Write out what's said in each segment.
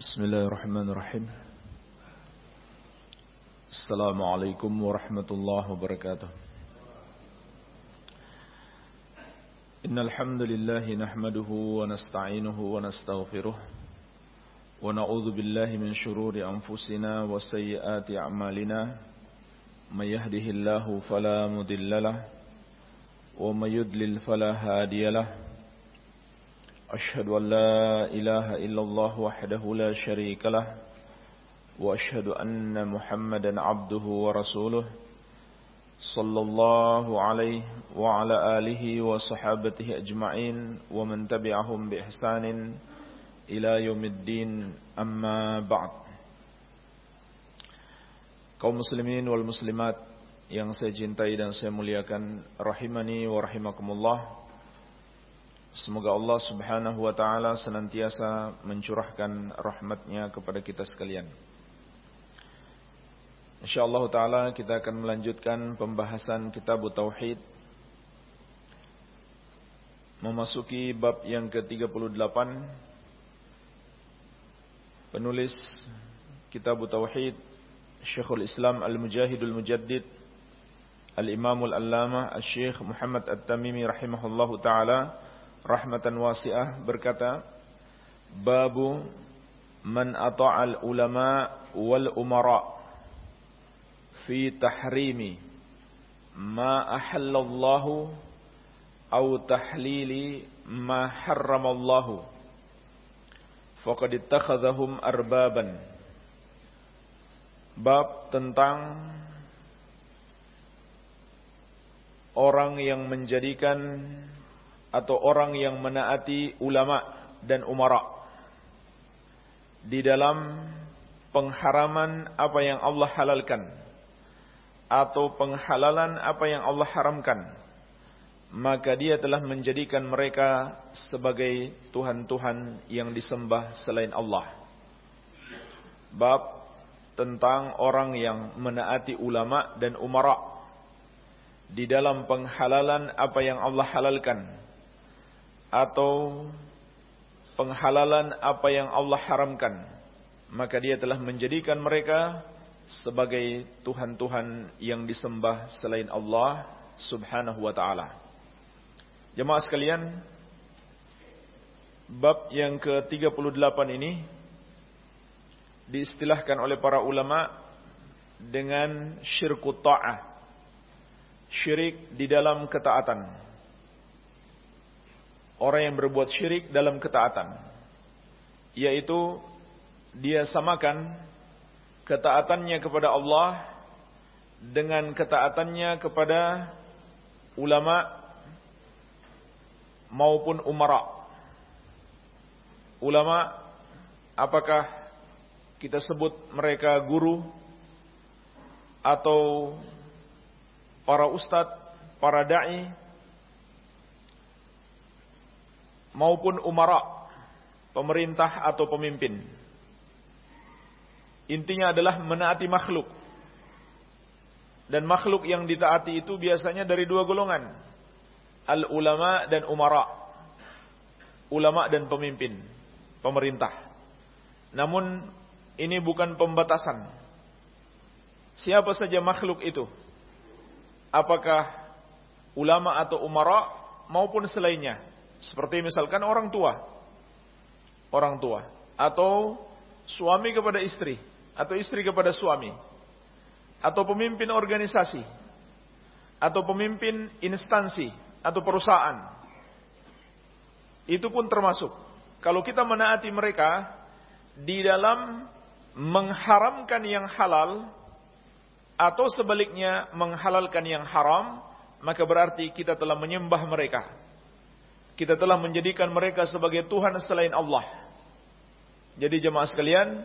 بسم الله الرحمن الرحيم السلام عليكم ورحمة الله وبركاته إن الحمد لله نحمده ونستعينه ونستغفره ونعوذ بالله من شرور أنفسنا وسيئات أعمالنا من يهده الله فلا مضل له ومن يضلل فلا هادي له أشهد أن لا إله إلا الله وحده لا شريك له وأشهد أن محمدا عبده ورسوله صلى الله عليه وعلى آله وصحابته أجمعين ومن تبعهم بإحسان إلى يوم الدين. أما بعد kaum muslimin wal muslimat yang saya cintai dan saya muliakan rahimani wa rahimakumullah. Semoga Allah subhanahu wa ta'ala senantiasa mencurahkan rahmatnya kepada kita sekalian. InsyaAllah ta'ala kita akan melanjutkan pembahasan kitab Tauhid. Memasuki bab yang ke-38. Penulis kitab Tauhid Syekhul Islam Al-Mujahidul Mujaddid Al-Imamul Allama Al-Syekh Muhammad At-Tamimi rahimahullahu ta'ala Rahmatan wasi'ah berkata Babu Man ata'al ulama wal umara Fi tahrimi Ma ahallallahu Au tahlili Ma harramallahu. Faqad ittakhadhahum arbaban. Bab tentang orang yang menjadikan atau orang yang menaati ulama dan umara. Di dalam pengharaman apa yang Allah halalkan atau penghalalan apa yang Allah haramkan maka dia telah menjadikan mereka sebagai tuhan-tuhan yang disembah selain Allah. Bab tentang orang yang menaati ulama dan umara. Di dalam penghalalan apa yang Allah halalkan atau penghalalan apa yang Allah haramkan maka dia telah menjadikan mereka sebagai tuhan-tuhan yang disembah selain Allah Subhanahu wa taala. Jemaah sekalian, bab yang ke-38 ini diistilahkan oleh para ulama dengan syirku ta'ah. Syirik di dalam ketaatan. Orang yang berbuat syirik dalam ketaatan. Yaitu dia samakan ketaatannya kepada Allah dengan ketaatannya kepada ulama maupun umara. Ulama apakah kita sebut mereka guru atau para ustadz, para dai maupun umara, pemerintah atau pemimpin. Intinya adalah menaati makhluk. Dan makhluk yang ditaati itu biasanya dari dua golongan. Al-ulama dan umara. Ulama dan pemimpin, pemerintah. Namun ini bukan pembatasan. Siapa saja makhluk itu. Apakah ulama atau umara maupun selainnya. Seperti misalkan orang tua. Orang tua. Atau suami kepada istri. Atau istri kepada suami. Atau pemimpin organisasi. Atau pemimpin instansi. Atau perusahaan. Itu pun termasuk. Kalau kita menaati mereka di dalam mengharamkan yang halal atau sebaliknya menghalalkan yang haram, maka berarti kita telah menyembah mereka. Kita telah menjadikan mereka sebagai Tuhan selain Allah. Jadi jemaah sekalian,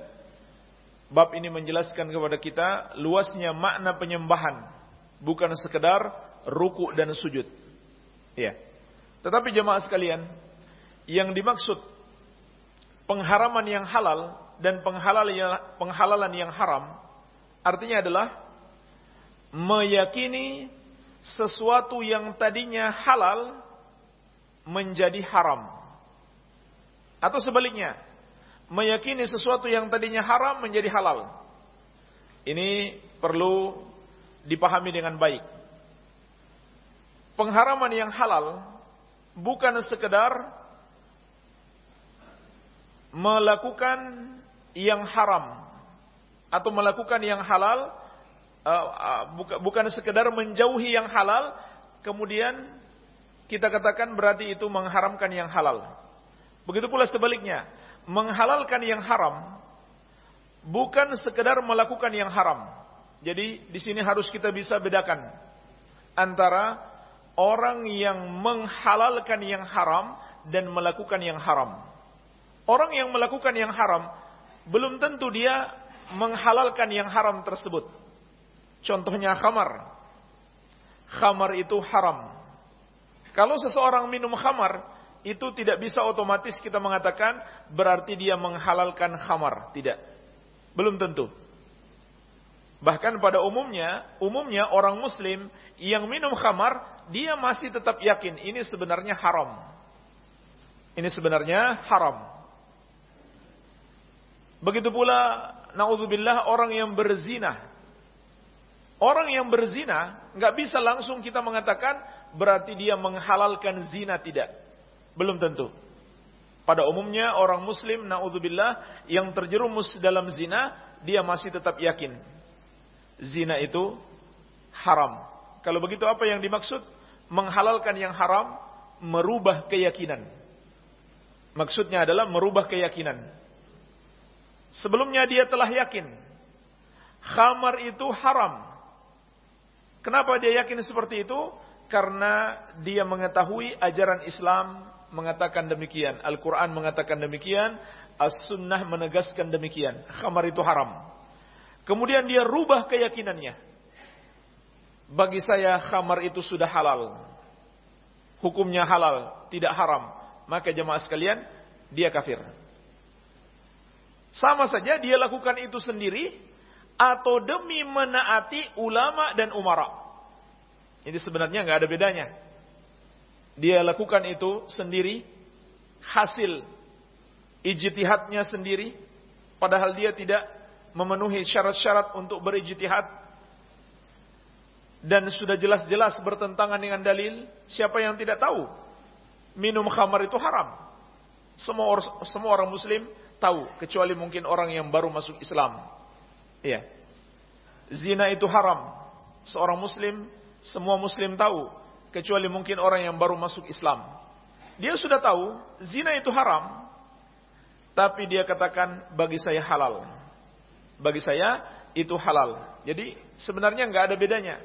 bab ini menjelaskan kepada kita luasnya makna penyembahan, bukan sekedar ruku dan sujud. Ya. Tetapi jemaah sekalian, yang dimaksud pengharaman yang halal dan penghalalan yang haram artinya adalah meyakini sesuatu yang tadinya halal menjadi haram. Atau sebaliknya, meyakini sesuatu yang tadinya haram menjadi halal. Ini perlu dipahami dengan baik. Pengharaman yang halal bukan sekedar melakukan yang haram atau melakukan yang halal uh, uh, bukan sekedar menjauhi yang halal kemudian kita katakan berarti itu mengharamkan yang halal. Begitu pula sebaliknya, menghalalkan yang haram bukan sekedar melakukan yang haram. Jadi di sini harus kita bisa bedakan antara orang yang menghalalkan yang haram dan melakukan yang haram. Orang yang melakukan yang haram belum tentu dia menghalalkan yang haram tersebut. Contohnya khamar. Khamar itu haram. Kalau seseorang minum khamar, itu tidak bisa otomatis kita mengatakan berarti dia menghalalkan khamar. Tidak. Belum tentu. Bahkan pada umumnya, umumnya orang muslim yang minum khamar, dia masih tetap yakin ini sebenarnya haram. Ini sebenarnya haram. Begitu pula, naudzubillah orang yang berzina. Orang yang berzina, nggak bisa langsung kita mengatakan berarti dia menghalalkan zina tidak. Belum tentu. Pada umumnya orang muslim naudzubillah yang terjerumus dalam zina, dia masih tetap yakin zina itu haram. Kalau begitu apa yang dimaksud? Menghalalkan yang haram, merubah keyakinan. Maksudnya adalah merubah keyakinan. Sebelumnya dia telah yakin khamar itu haram. Kenapa dia yakin seperti itu? Karena dia mengetahui ajaran Islam mengatakan demikian, Al-Quran mengatakan demikian, As-Sunnah menegaskan demikian. Khamar itu haram. Kemudian dia rubah keyakinannya. Bagi saya khamar itu sudah halal. Hukumnya halal, tidak haram. Maka jemaah sekalian, dia kafir. Sama saja dia lakukan itu sendiri atau demi menaati ulama dan umara. Ini sebenarnya nggak ada bedanya dia lakukan itu sendiri, hasil ijtihadnya sendiri, padahal dia tidak memenuhi syarat-syarat untuk berijtihad dan sudah jelas-jelas bertentangan dengan dalil, siapa yang tidak tahu minum khamar itu haram? Semua semua orang muslim tahu, kecuali mungkin orang yang baru masuk Islam. Iya. Zina itu haram. Seorang muslim, semua muslim tahu kecuali mungkin orang yang baru masuk Islam. Dia sudah tahu zina itu haram, tapi dia katakan bagi saya halal. Bagi saya itu halal. Jadi sebenarnya nggak ada bedanya.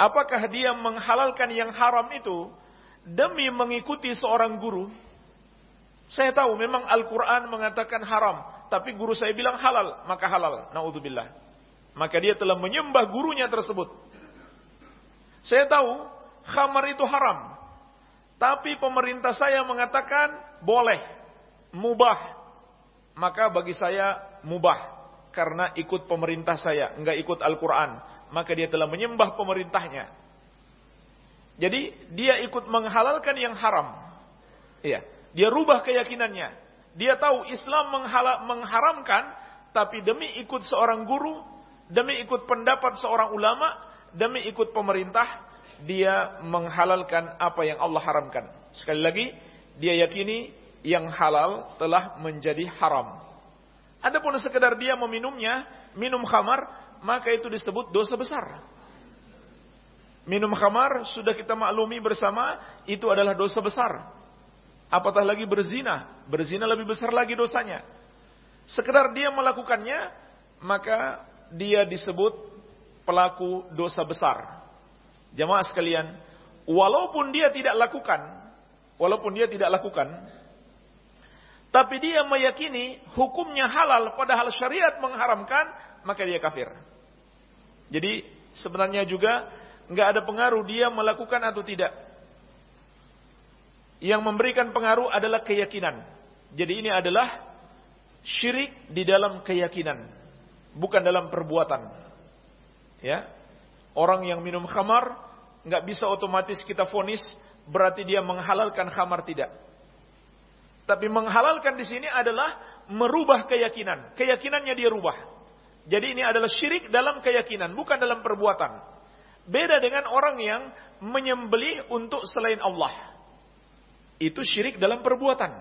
Apakah dia menghalalkan yang haram itu demi mengikuti seorang guru? Saya tahu memang Al-Quran mengatakan haram, tapi guru saya bilang halal, maka halal. Naudzubillah. Maka dia telah menyembah gurunya tersebut. Saya tahu khamar itu haram. Tapi pemerintah saya mengatakan boleh, mubah. Maka bagi saya mubah karena ikut pemerintah saya, enggak ikut Al-Qur'an. Maka dia telah menyembah pemerintahnya. Jadi dia ikut menghalalkan yang haram. Iya, dia rubah keyakinannya. Dia tahu Islam mengharamkan tapi demi ikut seorang guru, demi ikut pendapat seorang ulama, demi ikut pemerintah, dia menghalalkan apa yang Allah haramkan. Sekali lagi, dia yakini yang halal telah menjadi haram. Adapun sekedar dia meminumnya, minum khamar, maka itu disebut dosa besar. Minum khamar sudah kita maklumi bersama itu adalah dosa besar. Apatah lagi berzina, berzina lebih besar lagi dosanya. Sekedar dia melakukannya, maka dia disebut pelaku dosa besar. Jamaah sekalian, walaupun dia tidak lakukan, walaupun dia tidak lakukan, tapi dia meyakini hukumnya halal padahal syariat mengharamkan, maka dia kafir. Jadi sebenarnya juga nggak ada pengaruh dia melakukan atau tidak. Yang memberikan pengaruh adalah keyakinan. Jadi ini adalah syirik di dalam keyakinan, bukan dalam perbuatan. Ya, Orang yang minum khamar nggak bisa otomatis kita fonis berarti dia menghalalkan khamar tidak. Tapi menghalalkan di sini adalah merubah keyakinan. Keyakinannya dia rubah. Jadi ini adalah syirik dalam keyakinan, bukan dalam perbuatan. Beda dengan orang yang menyembelih untuk selain Allah. Itu syirik dalam perbuatan.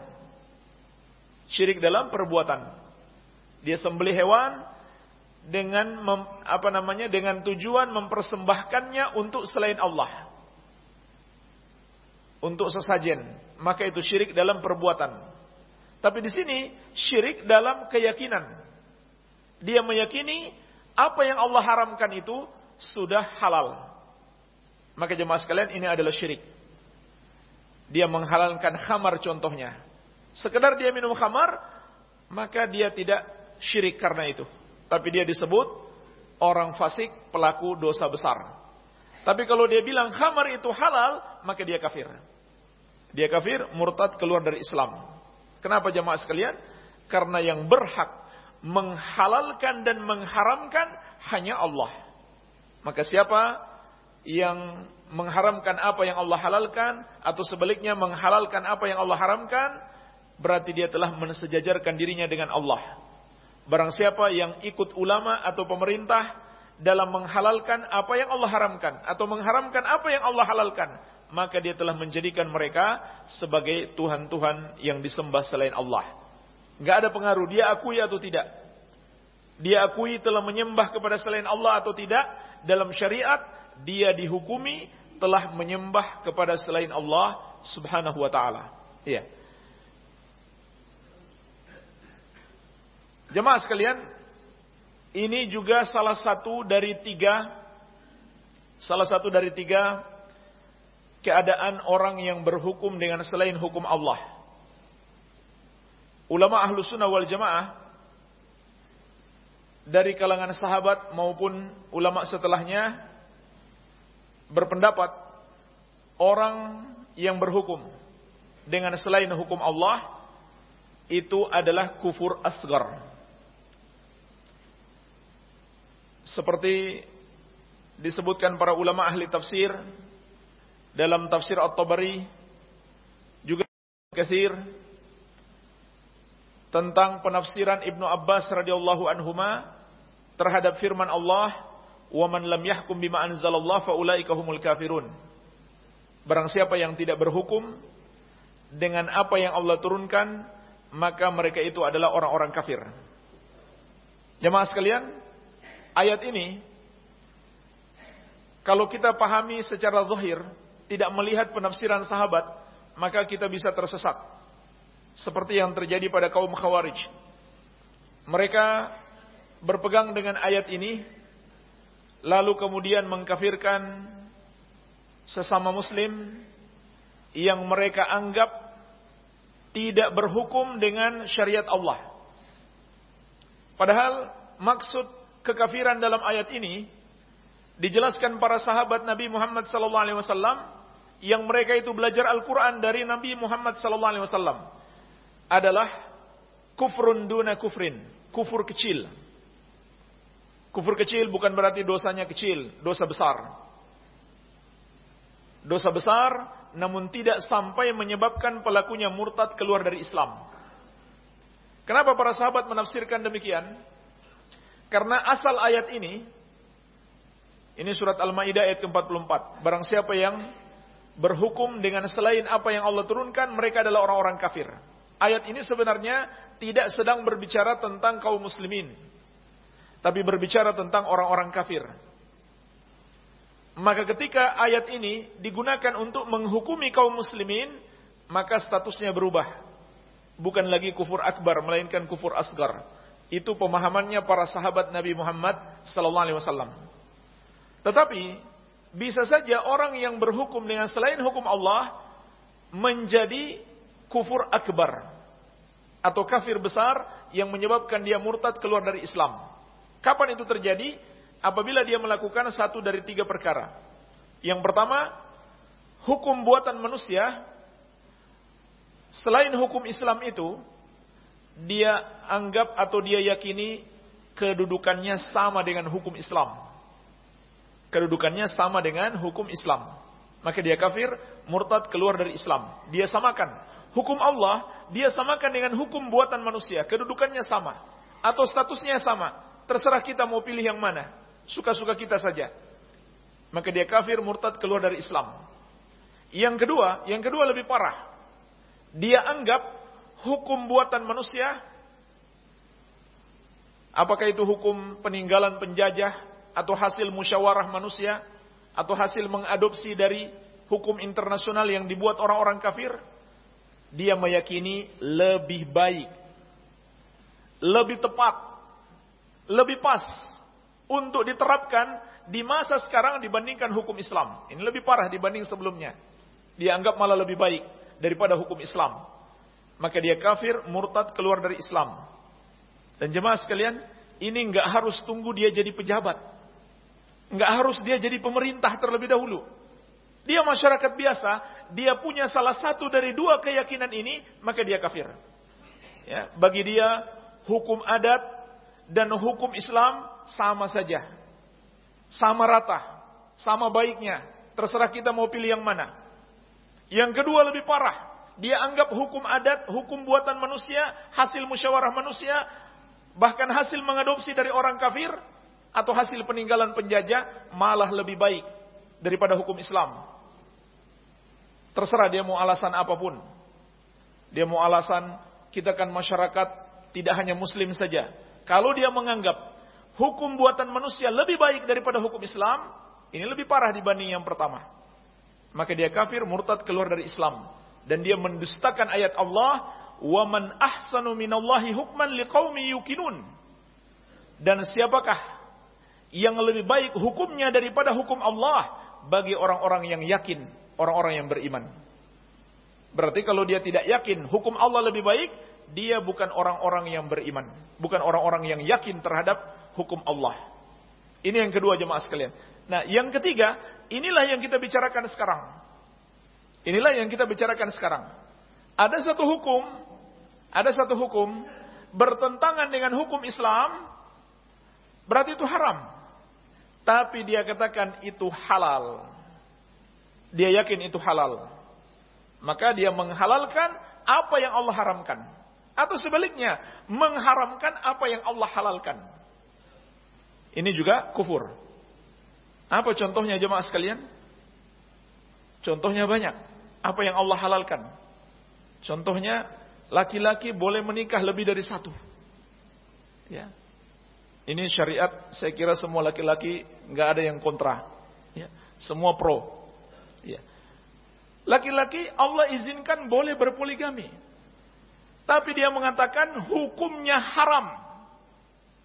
Syirik dalam perbuatan. Dia sembelih hewan dengan mem, apa namanya dengan tujuan mempersembahkannya untuk selain Allah. Untuk sesajen, maka itu syirik dalam perbuatan. Tapi di sini syirik dalam keyakinan. Dia meyakini apa yang Allah haramkan itu sudah halal. Maka jemaah sekalian ini adalah syirik. Dia menghalalkan khamar contohnya. Sekedar dia minum khamar, maka dia tidak syirik karena itu. Tapi dia disebut orang fasik pelaku dosa besar. Tapi kalau dia bilang khamar itu halal, maka dia kafir. Dia kafir, murtad keluar dari Islam. Kenapa jemaah sekalian? Karena yang berhak menghalalkan dan mengharamkan hanya Allah. Maka siapa yang mengharamkan apa yang Allah halalkan atau sebaliknya menghalalkan apa yang Allah haramkan, berarti dia telah mensejajarkan dirinya dengan Allah. Barang siapa yang ikut ulama atau pemerintah dalam menghalalkan apa yang Allah haramkan atau mengharamkan apa yang Allah halalkan, maka dia telah menjadikan mereka sebagai tuhan-tuhan yang disembah selain Allah. Gak ada pengaruh, dia akui atau tidak. Dia akui telah menyembah kepada selain Allah atau tidak. Dalam syariat, dia dihukumi telah menyembah kepada selain Allah subhanahu wa ta'ala. Iya. Jemaah sekalian, ini juga salah satu dari tiga, salah satu dari tiga keadaan orang yang berhukum dengan selain hukum Allah ulama ahlu sunnah wal jamaah dari kalangan sahabat maupun ulama setelahnya berpendapat orang yang berhukum dengan selain hukum Allah itu adalah kufur asgar. Seperti disebutkan para ulama ahli tafsir dalam tafsir At-Tabari juga kathir tentang penafsiran Ibnu Abbas radhiyallahu anhuma terhadap firman Allah, "Wa man lam yahkum bima anzalallah faulaika humul kafirun." Barang siapa yang tidak berhukum dengan apa yang Allah turunkan, maka mereka itu adalah orang-orang kafir. Jemaah sekalian, ayat ini kalau kita pahami secara zahir, tidak melihat penafsiran sahabat, maka kita bisa tersesat seperti yang terjadi pada kaum Khawarij. Mereka berpegang dengan ayat ini lalu kemudian mengkafirkan sesama muslim yang mereka anggap tidak berhukum dengan syariat Allah. Padahal maksud kekafiran dalam ayat ini dijelaskan para sahabat Nabi Muhammad sallallahu alaihi wasallam yang mereka itu belajar Al-Qur'an dari Nabi Muhammad sallallahu alaihi wasallam adalah kufrun duna kufrin, kufur kecil. Kufur kecil bukan berarti dosanya kecil, dosa besar. Dosa besar namun tidak sampai menyebabkan pelakunya murtad keluar dari Islam. Kenapa para sahabat menafsirkan demikian? Karena asal ayat ini ini surat Al-Maidah ayat ke-44. Barang siapa yang berhukum dengan selain apa yang Allah turunkan, mereka adalah orang-orang kafir. Ayat ini sebenarnya tidak sedang berbicara tentang kaum muslimin. Tapi berbicara tentang orang-orang kafir. Maka ketika ayat ini digunakan untuk menghukumi kaum muslimin, maka statusnya berubah. Bukan lagi kufur akbar, melainkan kufur asgar. Itu pemahamannya para sahabat Nabi Muhammad wasallam. Tetapi bisa saja orang yang berhukum dengan selain hukum Allah menjadi kufur akbar atau kafir besar yang menyebabkan dia murtad keluar dari Islam. Kapan itu terjadi? Apabila dia melakukan satu dari tiga perkara. Yang pertama, hukum buatan manusia selain hukum Islam itu dia anggap atau dia yakini kedudukannya sama dengan hukum Islam. Kedudukannya sama dengan hukum Islam. maka dia kafir, murtad keluar dari Islam. Dia samakan hukum Allah, dia samakan dengan hukum buatan manusia, kedudukannya sama atau statusnya sama. Terserah kita mau pilih yang mana, suka-suka kita saja. Maka dia kafir, murtad keluar dari Islam. Yang kedua, yang kedua lebih parah. Dia anggap hukum buatan manusia apakah itu hukum peninggalan penjajah atau hasil musyawarah manusia atau hasil mengadopsi dari hukum internasional yang dibuat orang-orang kafir, dia meyakini lebih baik, lebih tepat, lebih pas untuk diterapkan di masa sekarang dibandingkan hukum Islam. Ini lebih parah dibanding sebelumnya. Dia anggap malah lebih baik daripada hukum Islam. Maka dia kafir, murtad, keluar dari Islam. Dan jemaah sekalian, ini nggak harus tunggu dia jadi pejabat. Nggak harus dia jadi pemerintah terlebih dahulu. Dia masyarakat biasa, dia punya salah satu dari dua keyakinan ini, maka dia kafir. Ya, bagi dia hukum adat dan hukum Islam sama saja. Sama rata, sama baiknya. Terserah kita mau pilih yang mana. Yang kedua lebih parah. Dia anggap hukum adat, hukum buatan manusia, hasil musyawarah manusia, bahkan hasil mengadopsi dari orang kafir, atau hasil peninggalan penjajah malah lebih baik daripada hukum Islam. Terserah dia mau alasan apa pun. Dia mau alasan kita kan masyarakat tidak hanya muslim saja. Kalau dia menganggap hukum buatan manusia lebih baik daripada hukum Islam, ini lebih parah dibanding yang pertama. Maka dia kafir, murtad keluar dari Islam dan dia mendustakan ayat Allah, "Wa man ahsanu minallahi hukman liqaumi yuqinun." Dan siapakah yang lebih baik hukumnya daripada hukum Allah bagi orang-orang yang yakin, orang-orang yang beriman. Berarti kalau dia tidak yakin hukum Allah lebih baik, dia bukan orang-orang yang beriman, bukan orang-orang yang yakin terhadap hukum Allah. Ini yang kedua jemaah sekalian. Nah, yang ketiga, inilah yang kita bicarakan sekarang. Inilah yang kita bicarakan sekarang. Ada satu hukum, ada satu hukum bertentangan dengan hukum Islam, berarti itu haram. Tapi dia katakan itu halal. Dia yakin itu halal. Maka dia menghalalkan apa yang Allah haramkan. Atau sebaliknya, mengharamkan apa yang Allah halalkan. Ini juga kufur. Apa contohnya jemaah sekalian? Contohnya banyak. Apa yang Allah halalkan? Contohnya, laki-laki boleh menikah lebih dari satu. Ya, ini syariat, saya kira semua laki-laki nggak ada yang kontra. Ya, semua pro. Ya. Laki-laki Allah izinkan boleh berpoligami. Tapi dia mengatakan hukumnya haram.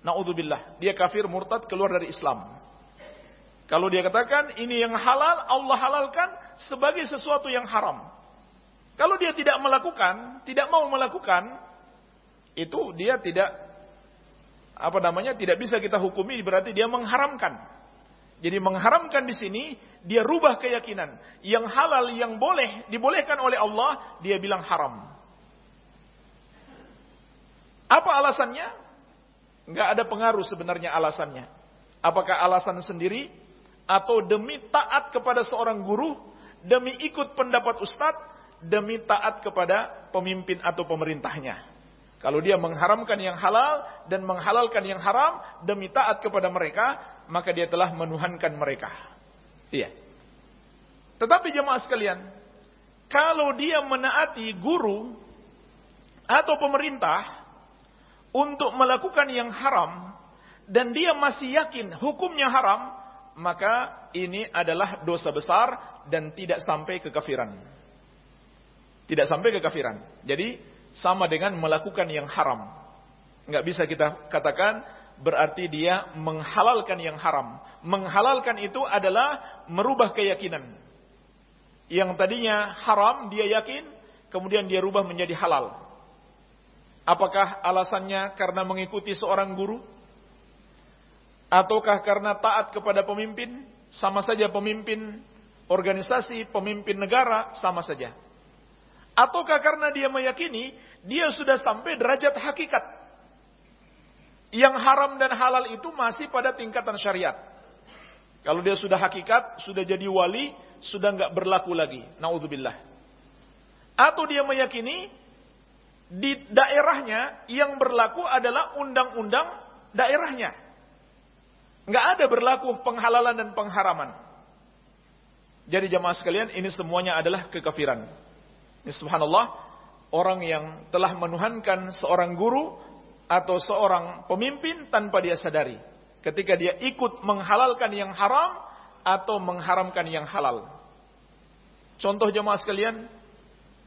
Naudzubillah, dia kafir murtad keluar dari Islam. Kalau dia katakan ini yang halal, Allah halalkan sebagai sesuatu yang haram. Kalau dia tidak melakukan, tidak mau melakukan, itu dia tidak apa namanya tidak bisa kita hukumi berarti dia mengharamkan. Jadi mengharamkan di sini dia rubah keyakinan. Yang halal yang boleh dibolehkan oleh Allah dia bilang haram. Apa alasannya? Enggak ada pengaruh sebenarnya alasannya. Apakah alasan sendiri atau demi taat kepada seorang guru, demi ikut pendapat ustadz, demi taat kepada pemimpin atau pemerintahnya. Kalau dia mengharamkan yang halal dan menghalalkan yang haram demi taat kepada mereka, maka dia telah menuhankan mereka. Iya. Tetapi jemaah sekalian, kalau dia menaati guru atau pemerintah untuk melakukan yang haram dan dia masih yakin hukumnya haram, maka ini adalah dosa besar dan tidak sampai kekafiran. Tidak sampai kekafiran. Jadi sama dengan melakukan yang haram. Nggak bisa kita katakan berarti dia menghalalkan yang haram. Menghalalkan itu adalah merubah keyakinan. Yang tadinya haram dia yakin, kemudian dia rubah menjadi halal. Apakah alasannya karena mengikuti seorang guru? Ataukah karena taat kepada pemimpin? Sama saja pemimpin organisasi, pemimpin negara, sama saja. Ataukah karena dia meyakini dia sudah sampai derajat hakikat. Yang haram dan halal itu masih pada tingkatan syariat. Kalau dia sudah hakikat, sudah jadi wali, sudah nggak berlaku lagi. Naudzubillah. Atau dia meyakini di daerahnya yang berlaku adalah undang-undang daerahnya. Nggak ada berlaku penghalalan dan pengharaman. Jadi jamaah sekalian, ini semuanya adalah kekafiran. Ini subhanallah, orang yang telah menuhankan seorang guru atau seorang pemimpin tanpa dia sadari. Ketika dia ikut menghalalkan yang haram atau mengharamkan yang halal. Contoh jemaah sekalian,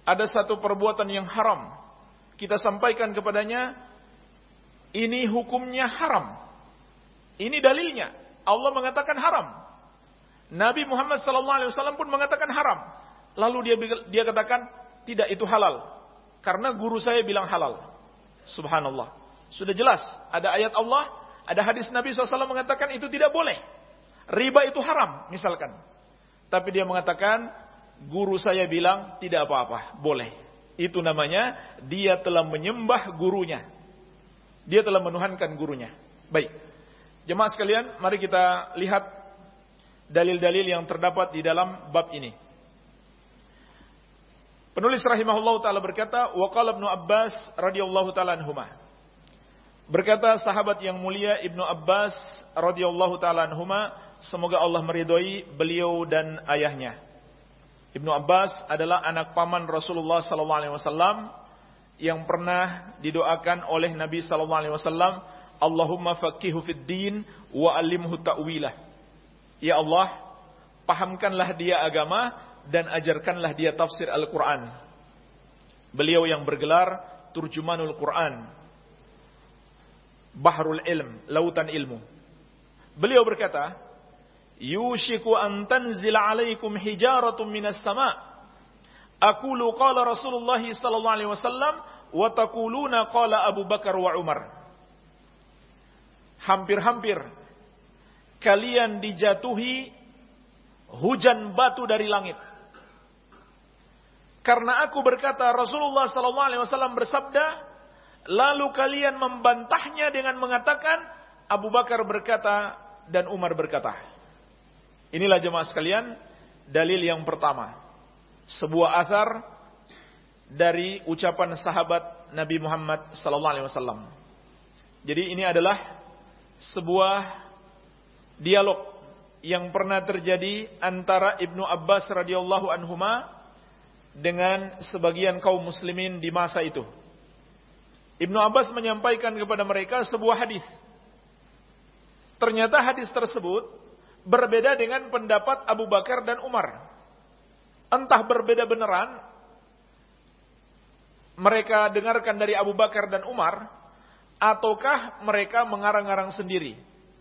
ada satu perbuatan yang haram. Kita sampaikan kepadanya, ini hukumnya haram. Ini dalilnya. Allah mengatakan haram. Nabi Muhammad SAW pun mengatakan haram. Lalu dia dia katakan tidak itu halal. Karena guru saya bilang halal. Subhanallah. Sudah jelas. Ada ayat Allah, ada hadis Nabi SAW mengatakan itu tidak boleh. Riba itu haram, misalkan. Tapi dia mengatakan, guru saya bilang tidak apa-apa, boleh. Itu namanya dia telah menyembah gurunya. Dia telah menuhankan gurunya. Baik. Jemaah sekalian, mari kita lihat dalil-dalil yang terdapat di dalam bab ini. Penulis rahimahullah taala berkata, wa qala Ibnu Abbas radhiyallahu taala anhuma. Berkata sahabat yang mulia Ibnu Abbas radhiyallahu taala anhuma, semoga Allah meridhoi beliau dan ayahnya. Ibnu Abbas adalah anak paman Rasulullah wasallam yang pernah didoakan oleh Nabi wasallam, Allahumma faqihu fid din wa alimhu ta'wilah. Ya Allah, pahamkanlah dia agama dan ajarkanlah dia tafsir Al-Quran. Beliau yang bergelar Turjumanul Quran. Bahrul Ilm, lautan ilmu. Beliau berkata, Yushiku an tanzila alaikum hijaratun minas sama' Aqulu qala Rasulullah sallallahu alaihi wasallam wa taquluna qala Abu Bakar wa Umar. Hampir-hampir kalian dijatuhi hujan batu dari langit. Karena aku berkata Rasulullah sallallahu alaihi wasallam bersabda, lalu kalian membantahnya dengan mengatakan Abu Bakar berkata dan Umar berkata. Inilah jemaah sekalian dalil yang pertama. Sebuah asar dari ucapan sahabat Nabi Muhammad sallallahu alaihi wasallam. Jadi ini adalah sebuah dialog yang pernah terjadi antara Ibnu Abbas radhiyallahu anhuma dengan sebagian kaum muslimin di masa itu. Ibnu Abbas menyampaikan kepada mereka sebuah hadis. Ternyata hadis tersebut berbeda dengan pendapat Abu Bakar dan Umar. Entah berbeda beneran, mereka dengarkan dari Abu Bakar dan Umar, ataukah mereka mengarang-arang sendiri.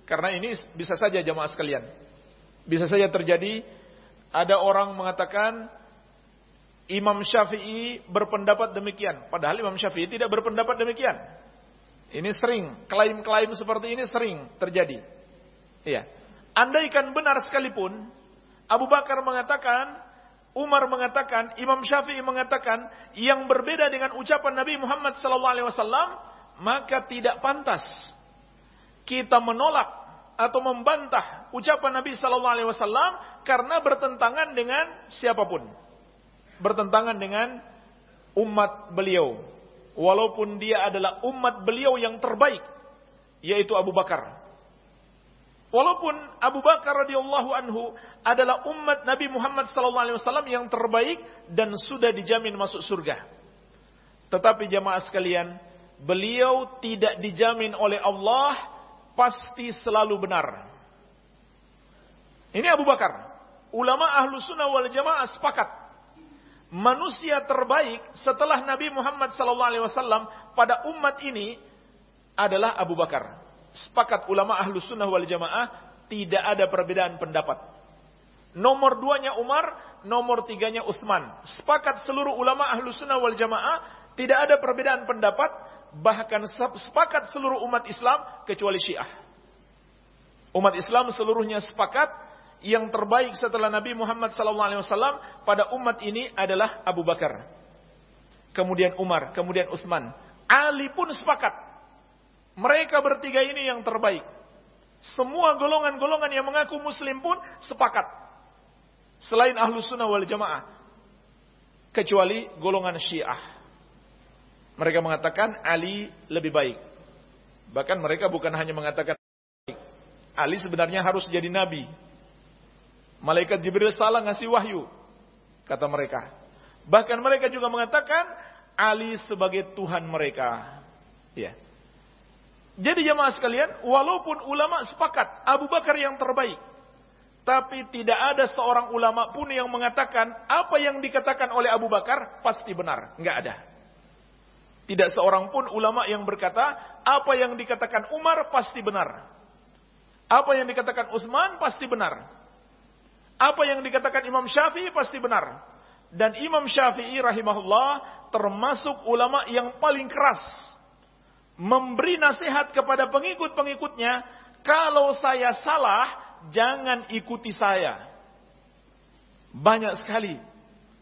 Karena ini bisa saja jamaah sekalian. Bisa saja terjadi, ada orang mengatakan, Imam Syafi'i berpendapat demikian. Padahal Imam Syafi'i tidak berpendapat demikian. Ini sering, klaim-klaim seperti ini sering terjadi. Iya. Andaikan benar sekalipun, Abu Bakar mengatakan, Umar mengatakan, Imam Syafi'i mengatakan, yang berbeda dengan ucapan Nabi Muhammad SAW, maka tidak pantas kita menolak atau membantah ucapan Nabi SAW karena bertentangan dengan siapa pun bertentangan dengan umat beliau. Walaupun dia adalah umat beliau yang terbaik, yaitu Abu Bakar. Walaupun Abu Bakar radhiyallahu anhu adalah umat Nabi Muhammad SAW yang terbaik dan sudah dijamin masuk surga. Tetapi jamaah sekalian, beliau tidak dijamin oleh Allah pasti selalu benar. Ini Abu Bakar. Ulama ahlu sunnah wal jamaah sepakat manusia terbaik setelah Nabi Muhammad SAW pada umat ini adalah Abu Bakar. Sepakat ulama ahlu sunnah wal jamaah tidak ada perbedaan pendapat. Nomor duanya Umar, nomor tiganya Utsman. Sepakat seluruh ulama ahlu sunnah wal jamaah tidak ada perbedaan pendapat, bahkan sepakat seluruh umat Islam kecuali Syiah. Umat Islam seluruhnya sepakat yang terbaik setelah Nabi Muhammad SAW pada umat ini adalah Abu Bakar. Kemudian Umar, kemudian Utsman. Ali pun sepakat. Mereka bertiga ini yang terbaik. Semua golongan-golongan yang mengaku muslim pun sepakat. selain ahlu sunnah wal jamaah. Kecuali golongan syiah. Mereka mengatakan Ali lebih baik. Bahkan mereka bukan hanya mengatakan Ali sebenarnya harus jadi nabi. Malaikat Jibril salah ngasih wahyu, kata mereka. Bahkan mereka juga mengatakan Ali sebagai Tuhan mereka. Ya. Jadi jemaah sekalian, walaupun ulama sepakat Abu Bakar yang terbaik, tapi tidak ada seorang ulama pun yang mengatakan apa yang dikatakan oleh Abu Bakar pasti benar. Enggak ada. Tidak seorang pun ulama yang berkata apa yang dikatakan Umar pasti benar. Apa yang dikatakan Utsman pasti benar. Apa yang dikatakan Imam Syafi'i pasti benar. Dan Imam Syafi'i rahimahullah termasuk ulama yang paling keras memberi nasihat kepada pengikut-pengikutnya, kalau saya salah, jangan ikuti saya. Banyak sekali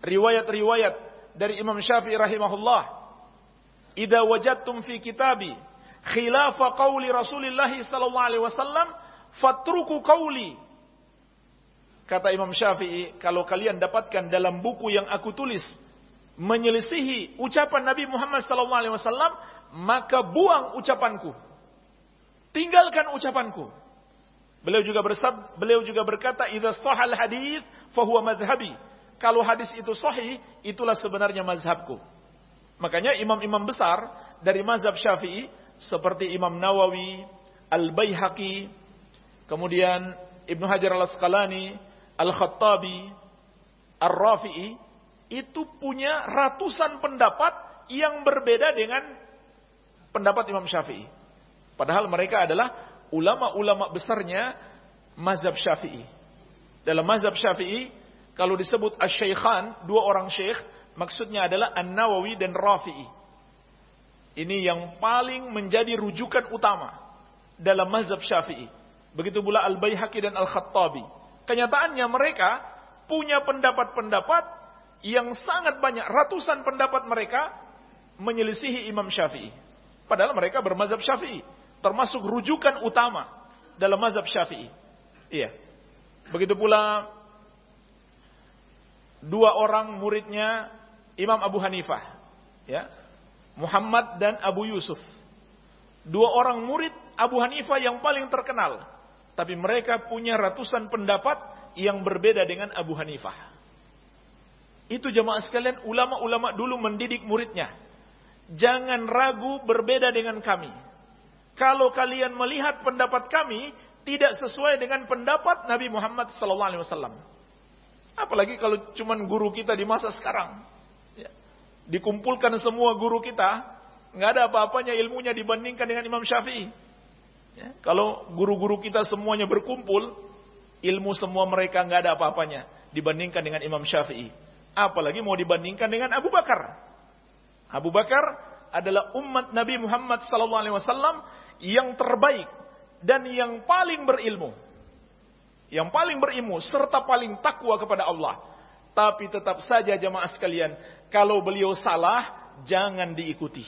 riwayat-riwayat dari Imam Syafi'i rahimahullah. Idza wajadtum fi kitabi khilafa qawli Rasulillah sallallahu alaihi wasallam fatruku kauli. Kata Imam Syafi'i, kalau kalian dapatkan dalam buku yang aku tulis menyelisihi ucapan Nabi Muhammad wasallam, maka buang ucapanku. Tinggalkan ucapanku. Beliau juga bersab, beliau juga berkata, "Idza sahal hadis fahuwa madhhabi." Kalau hadis itu sahih, itulah sebenarnya mazhabku. Makanya imam-imam besar dari mazhab Syafi'i seperti Imam Nawawi, Al-Baihaqi, Kemudian Ibnu Hajar Al-Asqalani, Al-Khattabi, Ar-Rafi'i itu punya ratusan pendapat yang berbeda dengan pendapat Imam Syafi'i. Padahal mereka adalah ulama-ulama besarnya mazhab Syafi'i. Dalam mazhab Syafi'i, kalau disebut asy-syaikhan, dua orang syekh, maksudnya adalah An-Nawawi dan Rafi'i. Ini yang paling menjadi rujukan utama dalam mazhab Syafi'i. Begitu pula Al-Baihaqi dan Al-Khattabi. Kenyataannya mereka punya pendapat-pendapat yang sangat banyak. Ratusan pendapat mereka menyelisihi Imam Syafi'i. Padahal mereka bermazhab Syafi'i. Termasuk rujukan utama dalam mazhab Syafi'i. Iya. Begitu pula dua orang muridnya Imam Abu Hanifah. Ya. Muhammad dan Abu Yusuf. Dua orang murid Abu Hanifah yang paling terkenal tapi mereka punya ratusan pendapat yang berbeda dengan Abu Hanifah. Itu jemaah sekalian, ulama-ulama dulu mendidik muridnya. Jangan ragu berbeda dengan kami. Kalau kalian melihat pendapat kami tidak sesuai dengan pendapat Nabi Muhammad SAW. Apalagi kalau cuman guru kita di masa sekarang. Ya. Dikumpulkan semua guru kita, nggak ada apa-apanya ilmunya dibandingkan dengan Imam Syafi'i. Ya, kalau guru-guru kita semuanya berkumpul, ilmu semua mereka nggak ada apa-apanya dibandingkan dengan Imam Syafi'i. Apalagi mau dibandingkan dengan Abu Bakar. Abu Bakar adalah umat Nabi Muhammad SAW yang terbaik dan yang paling berilmu. Yang paling berilmu serta paling takwa kepada Allah. Tapi tetap saja jemaah sekalian, kalau beliau salah, jangan diikuti.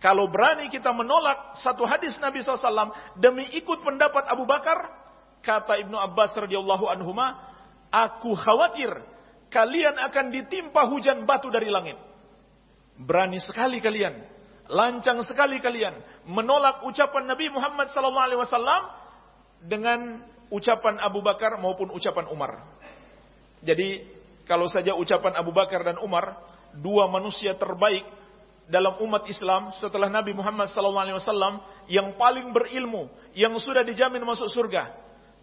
Kalau berani kita menolak satu hadis Nabi SAW demi ikut pendapat Abu Bakar, kata Ibnu Abbas radhiyallahu anhu, aku khawatir kalian akan ditimpa hujan batu dari langit. Berani sekali kalian, lancang sekali kalian menolak ucapan Nabi Muhammad SAW dengan ucapan Abu Bakar maupun ucapan Umar. Jadi kalau saja ucapan Abu Bakar dan Umar, dua manusia terbaik dalam umat Islam setelah Nabi Muhammad SAW yang paling berilmu, yang sudah dijamin masuk surga.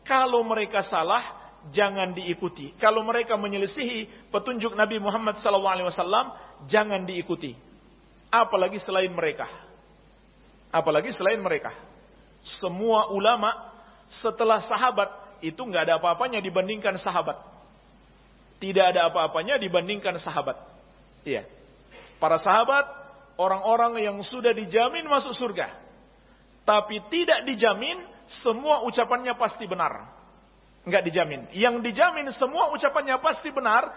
Kalau mereka salah, jangan diikuti. Kalau mereka menyelisihi petunjuk Nabi Muhammad SAW, jangan diikuti. Apalagi selain mereka. Apalagi selain mereka. Semua ulama setelah sahabat itu nggak ada apa-apanya dibandingkan sahabat. Tidak ada apa-apanya dibandingkan sahabat. Iya. Para sahabat orang-orang yang sudah dijamin masuk surga. Tapi tidak dijamin semua ucapannya pasti benar. Enggak dijamin. Yang dijamin semua ucapannya pasti benar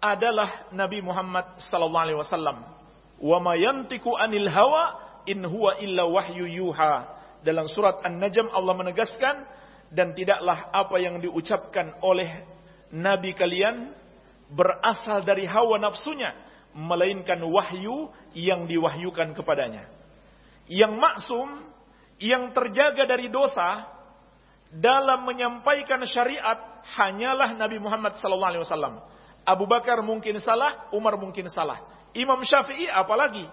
adalah Nabi Muhammad sallallahu alaihi wasallam. Wa ma yantiqu anil hawa in huwa illa wahyu yuha. Dalam surat An-Najm Allah menegaskan dan tidaklah apa yang diucapkan oleh nabi kalian berasal dari hawa nafsunya, melainkan wahyu yang diwahyukan kepadanya. Yang maksum, yang terjaga dari dosa dalam menyampaikan syariat hanyalah Nabi Muhammad SAW. Abu Bakar mungkin salah, Umar mungkin salah. Imam Syafi'i apalagi?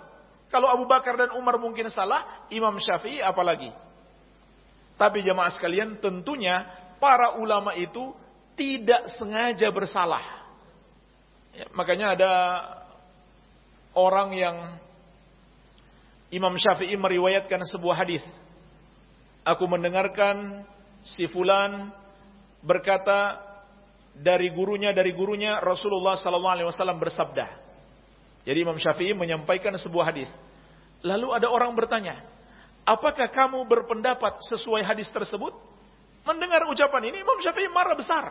Kalau Abu Bakar dan Umar mungkin salah, Imam Syafi'i apalagi? Tapi jemaah sekalian, tentunya para ulama itu tidak sengaja bersalah. Ya, makanya ada orang yang Imam Syafi'i meriwayatkan sebuah hadis. Aku mendengarkan si fulan berkata dari gurunya dari gurunya Rasulullah sallallahu alaihi wasallam bersabda. Jadi Imam Syafi'i menyampaikan sebuah hadis. Lalu ada orang bertanya, "Apakah kamu berpendapat sesuai hadis tersebut?" Mendengar ucapan ini Imam Syafi'i marah besar.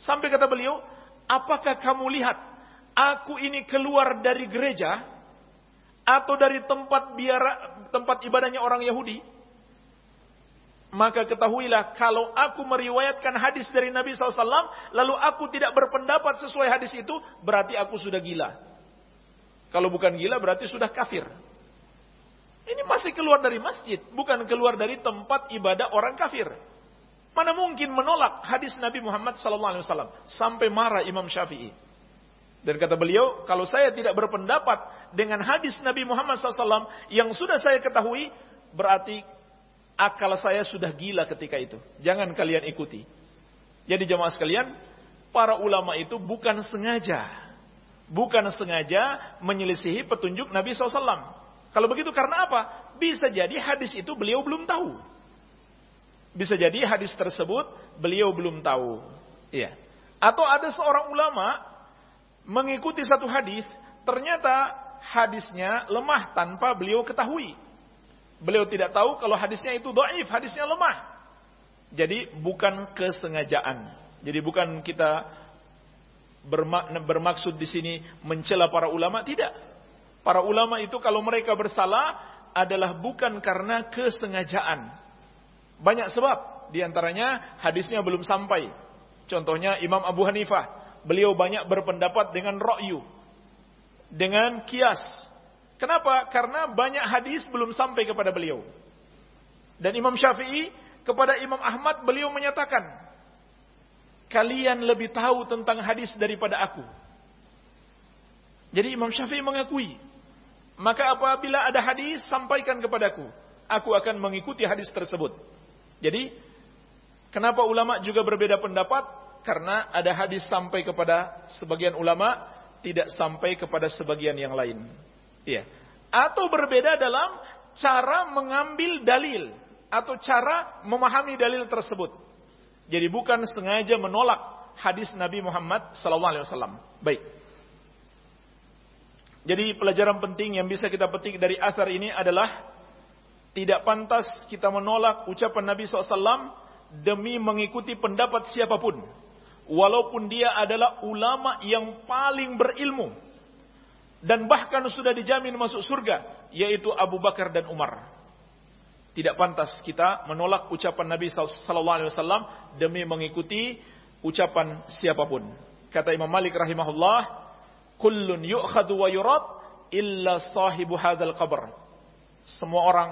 Sampai kata beliau, "Apakah kamu lihat aku ini keluar dari gereja atau dari tempat biara tempat ibadahnya orang Yahudi?" Maka ketahuilah kalau aku meriwayatkan hadis dari Nabi SAW, lalu aku tidak berpendapat sesuai hadis itu, berarti aku sudah gila. Kalau bukan gila berarti sudah kafir. Ini masih keluar dari masjid, bukan keluar dari tempat ibadah orang kafir. Mana mungkin menolak hadis Nabi Muhammad SAW sampai marah Imam Syafi'i. Dan kata beliau, kalau saya tidak berpendapat dengan hadis Nabi Muhammad SAW yang sudah saya ketahui, berarti akal saya sudah gila ketika itu. Jangan kalian ikuti. Jadi jemaah sekalian, para ulama itu bukan sengaja. Bukan sengaja menyelisihi petunjuk Nabi SAW. Kalau begitu karena apa? Bisa jadi hadis itu beliau belum tahu. Bisa jadi hadis tersebut beliau belum tahu. Iya. Atau ada seorang ulama mengikuti satu hadis, ternyata hadisnya lemah tanpa beliau ketahui. Beliau tidak tahu kalau hadisnya itu doif, hadisnya lemah. Jadi bukan kesengajaan. Jadi bukan kita bermaksud di sini mencela para ulama, tidak. Para ulama itu kalau mereka bersalah adalah bukan karena kesengajaan. Banyak sebab, di antaranya hadisnya belum sampai. Contohnya Imam Abu Hanifah, beliau banyak berpendapat dengan ra'yu, dengan kias, Kenapa? Karena banyak hadis belum sampai kepada beliau. Dan Imam Syafi'i kepada Imam Ahmad beliau menyatakan, kalian lebih tahu tentang hadis daripada aku. Jadi Imam Syafi'i mengakui, maka apabila ada hadis sampaikan kepadaku, aku akan mengikuti hadis tersebut. Jadi kenapa ulama juga berbeda pendapat? Karena ada hadis sampai kepada sebagian ulama, tidak sampai kepada sebagian yang lain. Iya. Atau berbeda dalam cara mengambil dalil atau cara memahami dalil tersebut. Jadi bukan sengaja menolak hadis Nabi Muhammad SAW. Baik. Jadi pelajaran penting yang bisa kita petik dari asar ini adalah tidak pantas kita menolak ucapan Nabi SAW demi mengikuti pendapat siapa pun. Walaupun dia adalah ulama yang paling berilmu dan bahkan sudah dijamin masuk surga yaitu Abu Bakar dan Umar. Tidak pantas kita menolak ucapan Nabi sallallahu alaihi wasallam demi mengikuti ucapan siapa pun. Kata Imam Malik rahimahullah, "Kullun yu'khadu wa yurad illa sahibu hadzal qabr." Semua orang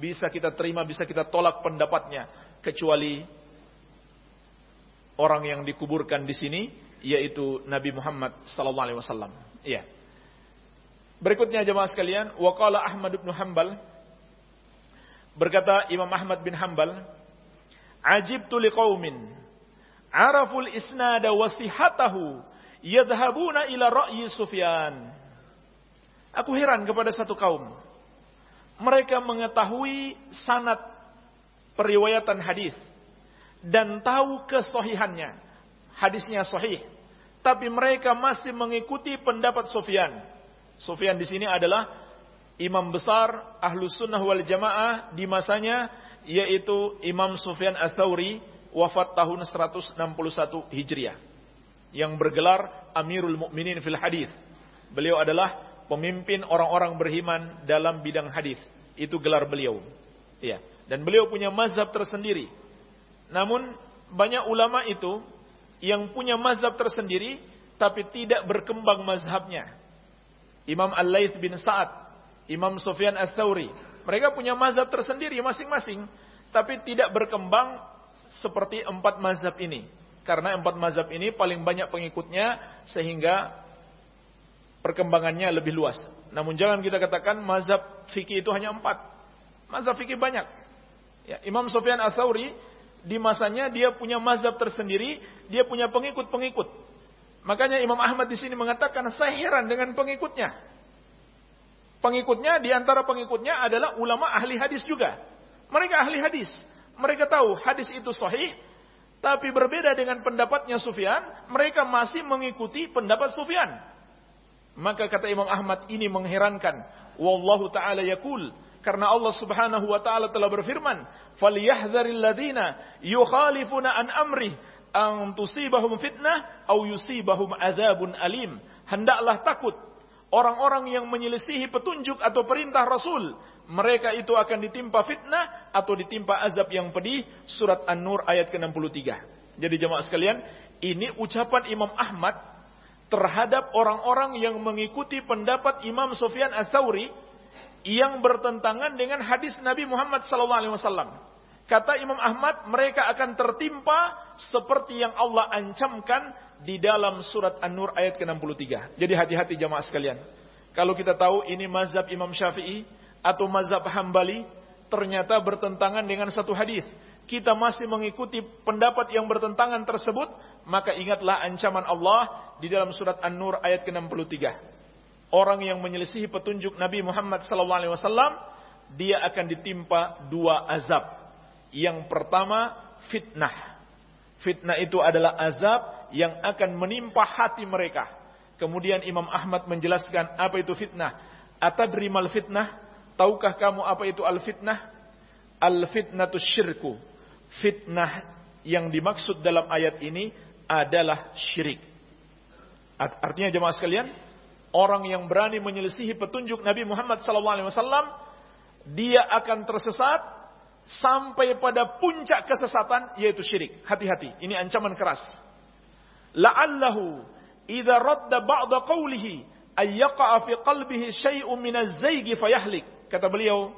bisa kita terima, bisa kita tolak pendapatnya kecuali orang yang dikuburkan di sini yaitu Nabi Muhammad sallallahu alaihi wasallam. Iya. Berikutnya jemaah sekalian, waqala Ahmad bin Hanbal berkata Imam Ahmad bin Hanbal, "Ajibtu liqaumin araful isnada wa sihhatahu yadhhabuna ila ra'yi Sufyan." Aku heran kepada satu kaum. Mereka mengetahui sanad periwayatan hadis dan tahu kesohihannya. Hadisnya sahih. Tapi mereka masih mengikuti pendapat Sufyan Sufyan di sini adalah imam besar ahlus sunnah wal jamaah di masanya yaitu Imam Sufyan Ats-Tsauri wafat tahun 161 Hijriah yang bergelar Amirul Mukminin fil Hadis. Beliau adalah pemimpin orang-orang beriman dalam bidang hadis. Itu gelar beliau. Ya, dan beliau punya mazhab tersendiri. Namun banyak ulama itu yang punya mazhab tersendiri tapi tidak berkembang mazhabnya. Imam Al-Laits bin Sa'ad, Imam Sufyan Ats-Tsauri, mereka punya mazhab tersendiri masing-masing tapi tidak berkembang seperti empat mazhab ini. Karena empat mazhab ini paling banyak pengikutnya sehingga perkembangannya lebih luas. Namun jangan kita katakan mazhab fikih itu hanya empat. Mazhab fikih banyak. Ya, Imam Sufyan Ats-Tsauri di masanya dia punya mazhab tersendiri, dia punya pengikut-pengikut. Makanya Imam Ahmad di sini mengatakan saya heran dengan pengikutnya. Pengikutnya di antara pengikutnya adalah ulama ahli hadis juga. Mereka ahli hadis. Mereka tahu hadis itu sahih, tapi berbeda dengan pendapatnya Sufyan, mereka masih mengikuti pendapat Sufyan. Maka kata Imam Ahmad ini mengherankan. Wallahu taala yakul karena Allah Subhanahu wa taala telah berfirman, "Falyahdharil ladzina yukhalifuna an amri an tusibahum fitnah aw yusibahum adzabun alim." Hendaklah takut orang-orang yang menyelisihi petunjuk atau perintah Rasul, mereka itu akan ditimpa fitnah atau ditimpa azab yang pedih. Surat An-Nur ayat ke-63. Jadi jemaah sekalian, ini ucapan Imam Ahmad terhadap orang-orang yang mengikuti pendapat Imam Sufyan Ats-Tsauri yang bertentangan dengan hadis Nabi Muhammad SAW. Kata Imam Ahmad, mereka akan tertimpa seperti yang Allah ancamkan di dalam surat An-Nur ayat ke-63. Jadi hati-hati jamaah sekalian. Kalau kita tahu ini mazhab Imam Syafi'i atau mazhab Hambali, ternyata bertentangan dengan satu hadis. Kita masih mengikuti pendapat yang bertentangan tersebut, maka ingatlah ancaman Allah di dalam surat An-Nur ayat ke-63. Orang yang menyelisihi petunjuk Nabi Muhammad SAW, dia akan ditimpa dua azab. Yang pertama, fitnah. Fitnah itu adalah azab yang akan menimpa hati mereka. Kemudian Imam Ahmad menjelaskan apa itu fitnah. Atadrimal fitnah? Tahukah kamu apa itu al-fitnah? Al-fitnatu syirku. Fitnah yang dimaksud dalam ayat ini adalah syirik. Artinya jemaah sekalian, orang yang berani menyelisihi petunjuk Nabi Muhammad SAW, dia akan tersesat sampai pada puncak kesesatan yaitu syirik. Hati-hati, ini ancaman keras. La'allahu idza radda ba'da qawlihi ay yaqa'a fi qalbihi syai'un min az-zaygi fayahlik. Kata beliau,